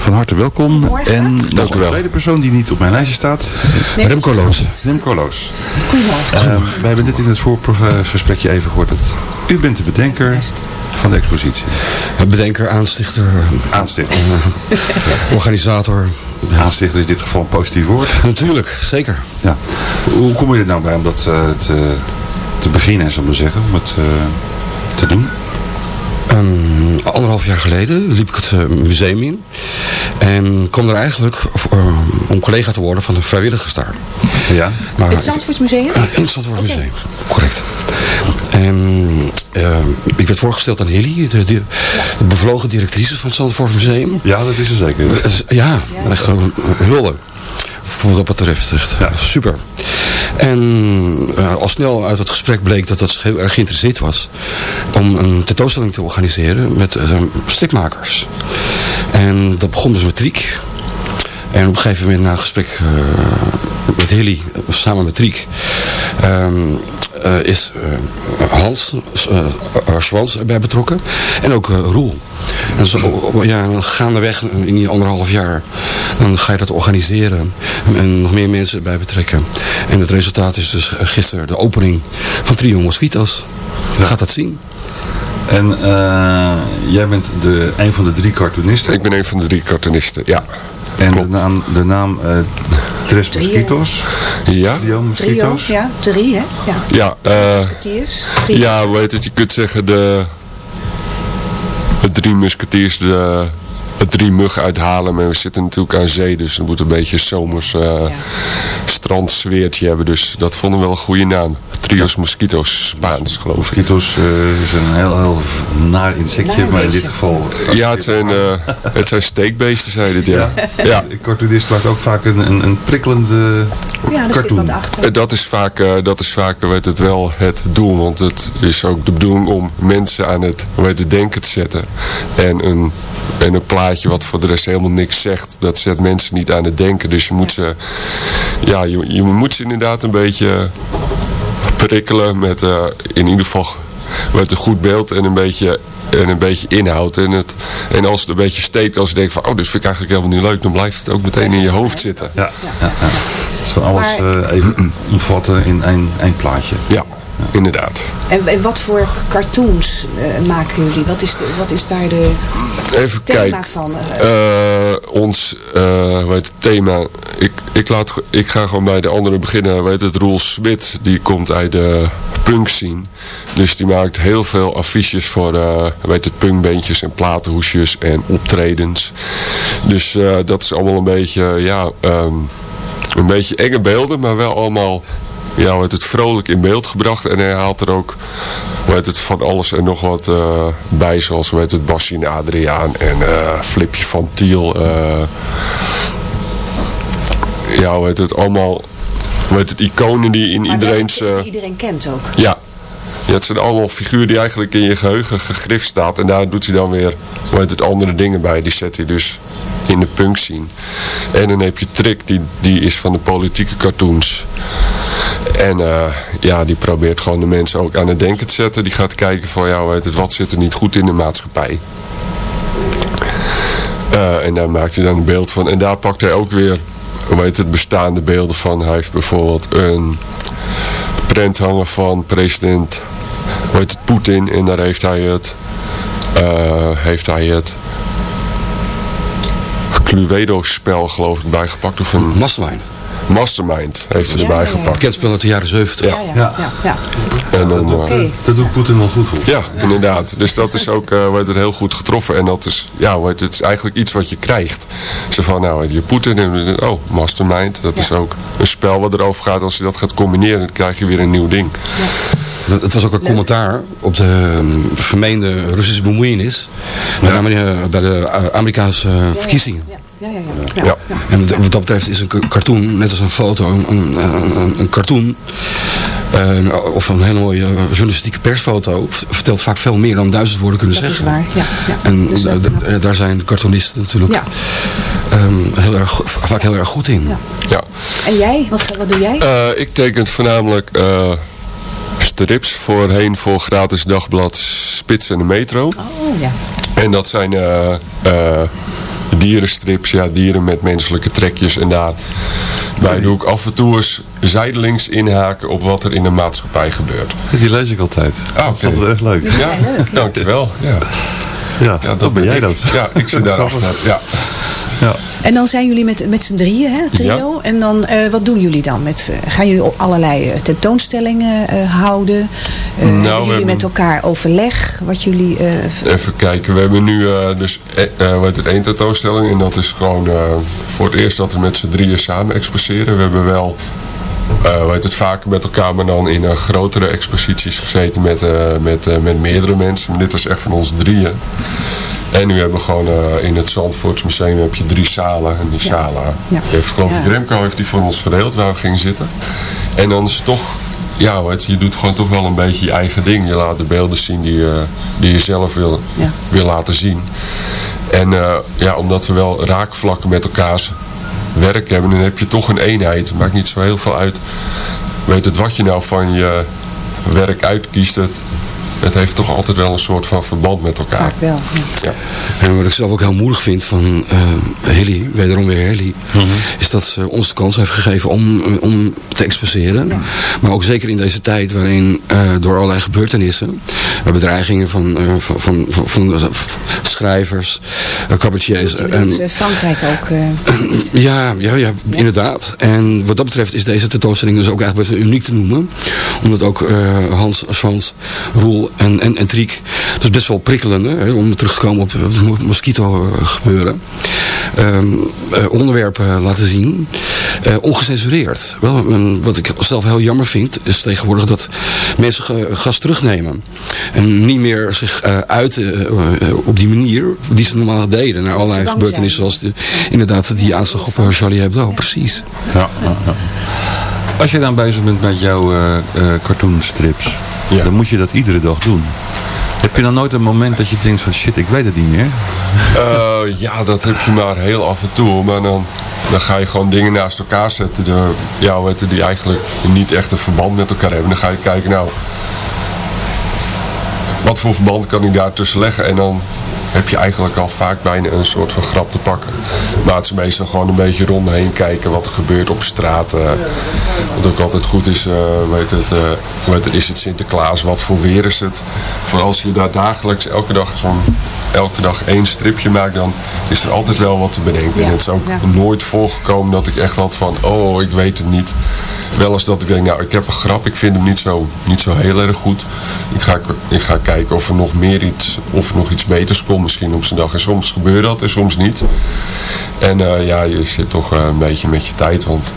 Van harte welkom. En nog een tweede persoon die niet op mijn lijstje staat. Nee, Remco Loos. Remco Loos. Goedemorgen. Uh, wij hebben net in het voorgesprekje even gehoord dat u bent de bedenker van de expositie. Bedenker, aanstichter. Aanstichter. Uh, organisator. Ja. Aanstichter is in dit geval een positief woord. (laughs) Natuurlijk, zeker. Ja. Hoe kom je er nou bij om dat uh, te, te beginnen, zal ik maar zeggen, om het uh, te doen? Um, anderhalf jaar geleden liep ik het museum in. En kwam er eigenlijk uh, om collega te worden van de vrijwilligers daar. Ja. Maar, het Zandvoortsmuseum? Uh, in het Zandvoortsmuseum, okay. correct. En ik werd voorgesteld aan Hilly, de, de, de bevlogen directrice van het Zandvoortsmuseum. Ja, dat is er zeker. Ja, ja. echt een hulde voor wat dat betreft. Echt, ja. Super. En uh, al snel uit het gesprek bleek dat dat heel erg geïnteresseerd was om een tentoonstelling te organiseren met uh. En dat begon dus met Triek. En op een gegeven moment na een gesprek uh, met Hilly, samen met Triek, um, uh, is uh, Hans uh, Schwans erbij betrokken. En ook Roel. En zo, ja, gaandeweg in die anderhalf jaar, dan ga je dat organiseren. En nog meer mensen erbij betrekken. En het resultaat is dus gisteren de opening van Trio Mosquito's. Je gaat dat zien. En uh, jij bent de, een van de drie cartoonisten? Ik ben een van de drie cartoonisten, ja. En de naam, de naam uh, Tres Mosquitos? Ja. Trio Mosquitos? Trio, ja. Drie, hè? Ja. Ja, uh, ja hoe heet het? Je kunt zeggen de, de drie musketiers, de, drie muggen uithalen. Maar we zitten natuurlijk aan zee, dus het moet een beetje zomers uh, ja. strandsfeertje hebben. Dus dat vonden we wel een goede naam. Trios Mosquito's, Spaans geloof ik. Mosquito's uh, is een heel, heel naar insectje, maar in dit geval... Ja, het zijn, uh, het zijn steekbeesten, zei het, ja. ja. ja. Maakt ook vaak een, een, een prikkelende ja, cartoon. achter. Dat is vaak, uh, dat is vaak weet het wel het doel, want het is ook de bedoeling om mensen aan het, weet het denken te zetten. En een, en een plaatje wat voor de rest helemaal niks zegt, dat zet mensen niet aan het denken. Dus je moet ze, ja, je, je moet ze inderdaad een beetje prikkelen met uh, in ieder geval met een goed beeld en een beetje, en een beetje inhoud. En, het, en als het een beetje steekt, als je denkt van, oh, dit vind ik eigenlijk helemaal niet leuk, dan blijft het ook meteen in je hoofd zitten. Ja, ja, ja. Dus van alles uh, even (clears throat) omvatten in één, één plaatje. Ja. Inderdaad. En, en, wat voor cartoons uh, maken jullie? Wat is, de, wat is daar de Even thema kijk, van? Uh, ons uh, weet het thema. Ik, ik, laat, ik ga gewoon bij de andere beginnen. Weet het, Roel Smit, die komt uit de punk scene. Dus die maakt heel veel affiches voor weet het, punkbandjes en platenhoesjes en optredens. Dus dat is allemaal een beetje, ja, um, een beetje enge beelden, maar wel allemaal ja, wordt het vrolijk in beeld gebracht. En hij haalt er ook weet het, van alles en nog wat uh, bij. Zoals weet het, Bassie en Adriaan en uh, Flipje van Tiel. Uh, ja, weet het, allemaal weet het, iconen die in maar iedereen's... Die iedereen kent ook. Ja. ja, het zijn allemaal figuren die eigenlijk in je geheugen gegrift staat. En daar doet hij dan weer weet het, andere dingen bij. Die zet hij dus in de punk scene. En dan heb je Trick, die, die is van de politieke cartoons. En uh, ja, die probeert gewoon de mensen ook aan het denken te zetten. Die gaat kijken van, ja, weet het, wat zit er niet goed in de maatschappij. Uh, en daar maakt hij dan een beeld van. En daar pakt hij ook weer, hoe heet het, bestaande beelden van. Hij heeft bijvoorbeeld een prent hangen van president, hoe heet het, Poetin. En daar heeft hij het, uh, heeft hij het Cluedo-spel geloof ik bijgepakt. Of een... Mastermind. Mastermind heeft hij erbij ja, ja. gepakt. Bekend spel uit de jaren 70. Ja, ja, ja. ja. En dan, dat, doet, dat doet Poetin wel goed voor. Ja, inderdaad. Dus dat is ook uh, wordt het heel goed getroffen. En dat is, ja, wordt het is eigenlijk iets wat je krijgt. Zo van, nou, je Poetin en oh, Mastermind. Dat is ook een spel wat erover gaat. Als je dat gaat combineren, dan krijg je weer een nieuw ding. Het was ook een commentaar op de um, vermeende Russische bemoeienis de, bij de Amerikaanse verkiezingen. Ja, ja, ja. ja. ja. En wat dat betreft is een cartoon, net als een foto, een, een, een, cartoon uh, of een hele mooie journalistieke persfoto vertelt vaak veel meer dan duizend woorden kunnen dat zeggen. Dat is waar, ja. ja. En uh, daar zijn cartoonisten natuurlijk ja. um, heel erg, vaak heel erg goed in. Ja. En jij? Wat, wat doe jij? Eh, ik teken voornamelijk eh, strips voorheen voor gratis dagblad Spits en de Metro. Oh ja. En dat zijn eh, eh, dierenstrips, ja, dieren met menselijke trekjes. En daarbij doe ik af en toe eens zijdelings inhaken op wat er in de maatschappij gebeurt. Die lees ik altijd. Ah, Dat is oké. altijd erg leuk. Ja, dankjewel. Ja, Ja, ja dat ben jij ik. dat. Ja, ik zit daar. Ja. Ja. En dan zijn jullie met, met z'n drieën, hè, trio. En dan, eh, wat doen jullie dan? Met, eh, gaan jullie op allerlei eh, tentoonstellingen houden? Nou, hebben jullie hebben- met elkaar overleg? Wat jullie... Even kijken, we hebben nu dus wat het één tentoonstelling en dat is gewoon voor het eerst dat we met z'n drieën samen exposeren. We hebben wel, weet het, vaker met elkaar, maar dan in grotere exposities gezeten met, met, met meerdere mensen. Maar dit was echt van ons drieën. En nu hebben we gewoon eh, in het Zandvoortsmuseum heb je drie zalen. En die zalen Ja. heeft geloof ik Ja. Remco heeft die voor ons verdeeld waar we gingen zitten. En dan is het toch, ja weet je, doet gewoon toch wel een beetje je eigen ding. Je laat de beelden zien die, je die je zelf wil, Ja. wil laten zien. En eh, ja, omdat we wel raakvlakken met elkaars werk hebben, dan heb je toch een eenheid. Het maakt niet zo heel veel uit. Weet het wat je nou van je werk uitkiest. Het, het heeft toch altijd wel een soort van verband met elkaar. vaak wel. Ja. Ja. En wat ik zelf ook heel moedig vind van eh Hilly, wederom weer Hilly, is dat ze ons de kans heeft gegeven om, eh, om te exposeren. Maar ook zeker in deze tijd waarin eh, door allerlei gebeurtenissen, uh, bedreigingen van, eh, van, van, van, van, schrijvers, uh, cabaretiers. En- Frankrijk ook. eh, (clears throat) ja, ja, ja, inderdaad. En wat dat betreft is deze tentoonstelling dus ook eigenlijk best wel uniek te noemen. Omdat ook eh, Hans, Frans, Roel en, en, en Triek, dus best wel prikkelende, hè, om terug te komen op het mo- mosquito eh, gebeuren, ehm, eh, onderwerpen laten zien. Eh, ongecensureerd. Wel, wat ik zelf heel jammer vind, is tegenwoordig dat mensen gas terugnemen. En niet meer zich eh, uiten eh, op die manier die ze normaal deden. Naar allerlei gebeurtenissen zoals de, inderdaad die aanslag op eh, Charlie Hebdo. Precies. Ja, ja, ja. Als je dan bezig bent met jouw eh, eh, cartoonstrips, Ja. dan moet je dat iedere dag doen. Heb je dan nooit een moment dat je denkt van shit, ik weet het niet meer? Eh, ja, dat heb je maar heel af en toe. Maar dan, dan ga je gewoon dingen naast elkaar zetten. De, ja, weet je, die eigenlijk niet echt een verband met elkaar hebben. Dan ga je kijken, nou... Wat voor verband kan ik daar tussen leggen? En dan heb je eigenlijk al vaak bijna een soort van grap te pakken. Maar het is meestal gewoon een beetje rondheen kijken wat er gebeurt op straat. eh. wat ook altijd goed is, eh, weet het, eh, weet het, is het Sinterklaas? Wat voor weer is het? Voor als je daar dagelijks elke dag zo'n elke dag één stripje maakt, dan is er altijd wel wat te bedenken. Ja, En het is ook ja. nooit voorgekomen dat ik echt had van, oh, ik weet het niet. Wel eens dat ik denk, nou, ik heb een grap, ik vind hem niet zo, niet zo heel erg goed. Ik ga, ik ga kijken of er nog meer iets, of er nog iets beters komt misschien op zijn dag. En soms gebeurt dat en soms niet. En eh, ja, je zit toch eh, een beetje met je tijd, want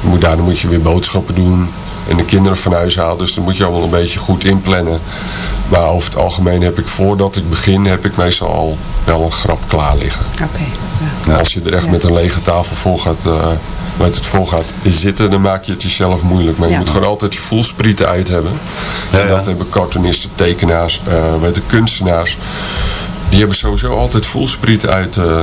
je moet, daarna moet je weer boodschappen doen en de kinderen van huis halen. Dus dan moet je allemaal een beetje goed inplannen. Maar over het algemeen heb ik voordat ik begin, heb ik meestal al wel een grap klaar liggen. Oké. En Als je er echt met een lege tafel vol gaat, eh, met het vol gaat zitten, dan maak je het jezelf moeilijk. Maar je Ja. moet gewoon altijd je voelsprieten uit hebben. En ja. dat hebben cartoonisten, tekenaars, eh weet de kunstenaars. Die hebben sowieso altijd voelsprieten uit, eh,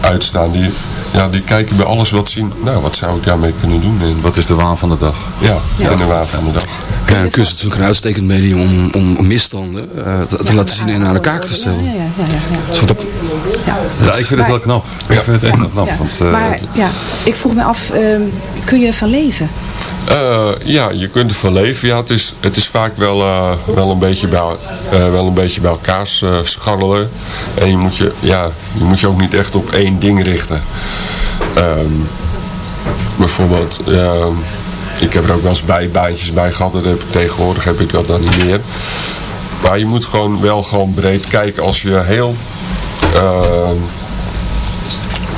uitstaan. Die, ja, die kijken bij alles wat zien. Nou, wat zou ik daarmee kunnen doen? En, Wat is de waan van de dag? ja, en de waan van de dag. Ja, kunst is natuurlijk een uitstekend medium om, om, om misstanden eh, te, te laten zien en aan de kaak te stellen. Ja, ja, ja, ja, ja. Dus Ja, ik vind het heel knap. Ik vind het echt knap. Ja. Want, eh, maar ja, ik vroeg me af, ehm, kun je ervan leven? Eh, ja, je kunt ervan leven. Ja, het, is, het is vaak wel, eh, wel, een beetje bij, eh, wel een beetje bij elkaar scharrelen. En je moet je, ja, je moet je ook niet echt op één ding richten. Ehm, bijvoorbeeld, ehm, ik heb er ook wel eens bijbaantjes bij gehad. Dat heb ik tegenwoordig heb ik dat dan niet meer. Maar je moet gewoon wel gewoon breed kijken als je heel...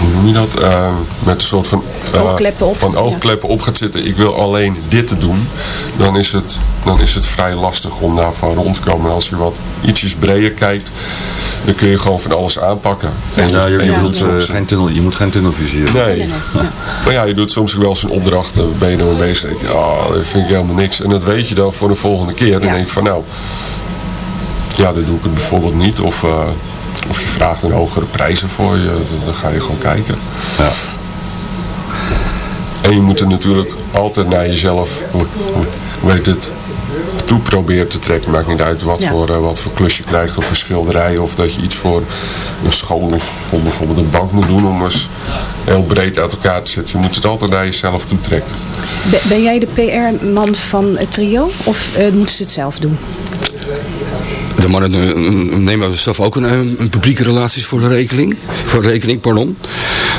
hoe noem je dat? Eh, met een soort van... eh, Oogkleppen op, Van ja. oogkleppen op gaat zitten. Ik wil alleen dit te doen. Dan is het, dan is het vrij lastig om daarvan rond te komen. En als je wat ietsjes breder kijkt. Dan kun je gewoon van alles aanpakken. En ja, je, en je, doet bedoelt, eh, soms- geen tunnel, je moet geen tunnelvisie hebben. Nee. (laughs) Maar ja, je doet soms ook wel eens een opdracht. Dan ben je er mee bezig. en denk je, oh, dat vind ik helemaal niks. En dat weet je dan voor de volgende keer. Dan Ja. denk je van nou, ja, dan doe ik het bijvoorbeeld niet. Of, eh, of je vraagt een hogere prijzen voor je. Dan, ga je gewoon kijken. Ja. En je moet er natuurlijk altijd naar jezelf, hoe, hoe, hoe heet het, toe proberen te trekken. Maakt niet uit wat, Ja. voor, eh, wat voor klus je krijgt of een schilderij. Of dat je iets voor een school of voor bijvoorbeeld een bank moet doen om eens heel breed uit elkaar te zetten. Je moet het altijd naar jezelf toe trekken. Ben, ben jij de PR-man van het trio? Of eh, moeten ze het zelf doen? De mannen eh, nemen zelf ook een, een publieke relaties voor de rekening. Voor rekening, pardon.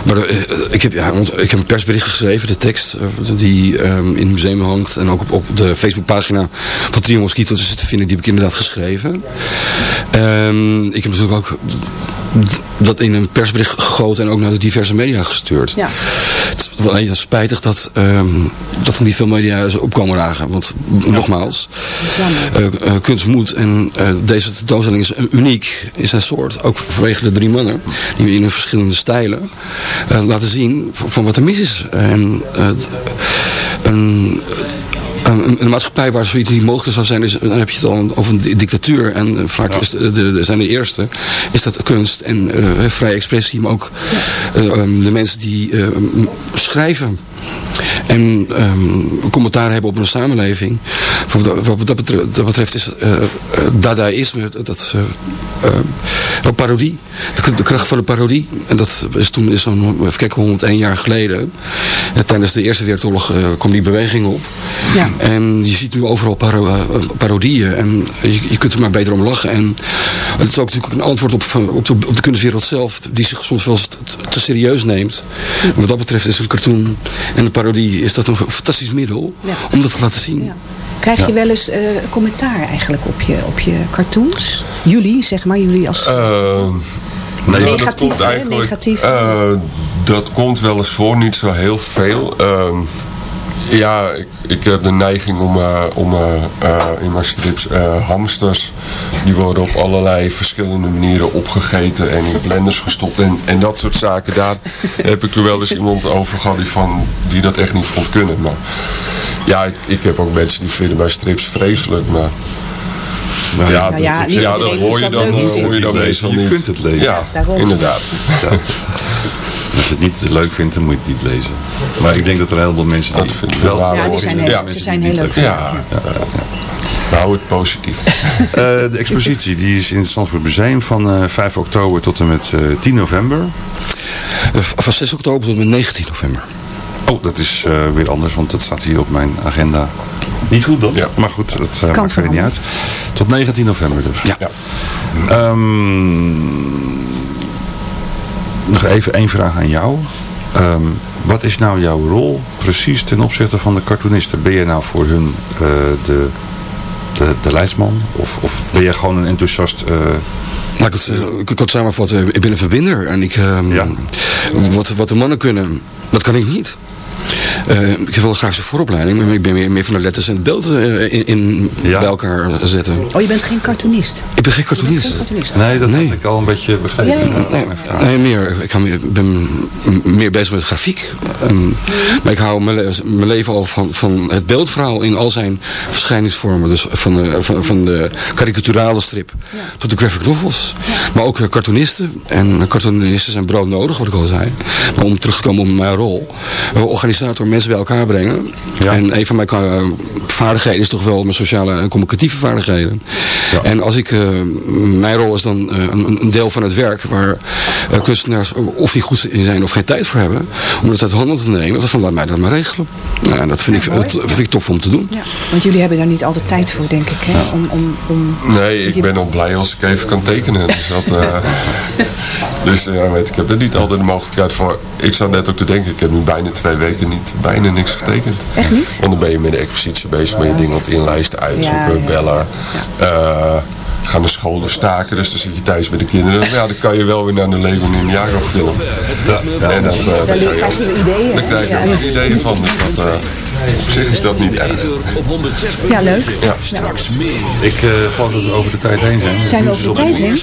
Maar eh, ik, heb, ja, ik heb een persbericht geschreven, de tekst eh, die ehm, in het museum hangt. En ook op, op de Facebookpagina van Trio Mosquito is te vinden. Die heb ik inderdaad geschreven. Ehm, ik heb natuurlijk ook dat in een persbericht gegoten en ook naar de diverse media gestuurd. Ja. Het is wel even spijtig dat, ehm, dat er niet veel media op komen ragen. Want nogmaals, eh, kunst moet en eh, deze tentoonstelling is uniek in zijn soort. Ook vanwege de drie mannen die in hun verschillende stijlen laten zien van, van wat er mis is. En een, een, een maatschappij waar zoiets niet mogelijk zou zijn, is, dan heb je het al over een di- dictatuur. En eh, vaak is de, de, de- zijn de eerste, is dat kunst en eh, vrije expressie, maar ook eh, ehm, de mensen die eh, m- schrijven en ehm, commentaar hebben op een samenleving. Wat, dat, betreft, dat betreft is eh, dadaïsme, dat, dat eh, eh, parodie, de, de kracht van de parodie. En dat is toen is zo'n, even kijken, 101 jaar geleden. Tijdens de Eerste Wereldoorlog kwam die beweging op. Ja. En je ziet nu overal paro parodieën. En je, je kunt er maar beter om lachen. En het is ook natuurlijk een antwoord op, op, de, op de kunstwereld zelf. Die zich soms wel te, te serieus neemt. En wat dat betreft is een cartoon en een parodie is dat een fantastisch middel. Ja. Om dat te laten zien. Krijg je Ja. wel eens eh, commentaar eigenlijk op je, op je cartoons? Jullie, zeg maar, jullie als... Eh, Nee, negatief, dat komt hè? eigenlijk, Negatief. eh, dat komt wel eens voor, niet zo heel veel. Ja, ik, ik heb de neiging om, eh, om in mijn strips hamsters, die worden op allerlei verschillende manieren opgegeten en in blenders gestopt en, en dat soort zaken. Daar (laughs) heb ik er wel eens iemand over gehad die, van, die dat echt niet vond kunnen. Maar ja, ik, ik heb ook mensen die vinden mijn strips vreselijk, maar... Ja, Nou ja, dat, ja, dat hoor je dat dan, leuk eh, hoor je vinden. dan meestal je kunt het lezen. Ja, Daarom. inderdaad. Ja. Als je het niet leuk vindt, dan moet je het niet lezen. Maar ik denk dat er heel veel mensen die vind ik wel Ja, die zijn heel, Ja. ze zijn heel leuk. Ja, nou het positief. (laughs) Eh, de expositie die is in het Zandvoort Museum van eh, 5 oktober tot en met eh, 10 november. Eh, Van 6 oktober tot en met 19 november. Oh, dat is eh, weer anders, want dat staat hier op mijn agenda. Niet goed dan, maar goed, dat eh, maakt verder niet uit. Tot 19 november dus. Ja. Ehm, nog even één vraag aan jou. Ehm, wat is nou jouw rol precies ten opzichte van de cartoonisten? Ben je nou voor hun eh, de, de, de leidsman? Of, of ben je gewoon een enthousiast... eh, Laat ik het, ik kan het samenvatten. Ik ben een verbinder. En ik, ehm, wat, wat de mannen kunnen, dat kan ik niet. Eh, ik heb wel graag zo'n vooropleiding, maar ik ben meer, meer van de letters en het beeld eh, in, in bij elkaar zetten. Oh, je bent geen cartoonist? Ik ben geen cartoonist. geen cartoonist. Nee, dat had ik al een beetje begrepen. Ja, ja. Nee, nee, meer. Ik ben meer bezig met grafiek. Ehm, maar ik hou mijn, le- mijn leven al van, van het beeldverhaal in al zijn verschijningsvormen. Dus van de, van, van de karikaturale strip tot de graphic novels. Maar ook eh, cartoonisten. En cartoonisten zijn broodnodig, wat ik al zei. Maar om terug te komen op mijn rol. eh, organisator mensen bij elkaar brengen. En een van mijn vaardigheden is toch wel mijn sociale en communicatieve vaardigheden. En als ik, eh, mijn rol is dan eh, een, een deel van het werk waar eh, kunstenaars of die goed in zijn of geen tijd voor hebben, om dat uit handen te nemen, dat van laat mij dat maar regelen. Nou, en dat vind, ik, Ja, dat vind ik tof om te doen. Ja, want jullie hebben daar niet altijd tijd voor, denk ik. Hè? Om, om, om... Nee, ik ben al blij als ik even kan tekenen. Dus, dat, eh, (laughs) dus eh, weet, ik heb er niet altijd de mogelijkheid voor. Ik zat net ook te denken, ik heb nu bijna twee weken niet, bijna niks getekend. Echt niet? Want dan ben je met de expositie bezig, ben je dingen aan het inlijsten, uitzoeken, Ja, ja, ja. bellen. Eh, gaan de scholen staken, dus dan zit je thuis met de kinderen. Ja, dan kan je wel weer naar de Lego Ninjago film. Ja, en dat, eh, krijg je ideeën. Daar krijg je ook weer ideeën van. Dus dat, eh, op zich is dat niet erg. Op 106. Ja, leuk. Ja. Straks meer. Ik eh geloof dat we over de tijd heen zijn. Zijn we over de tijd heen?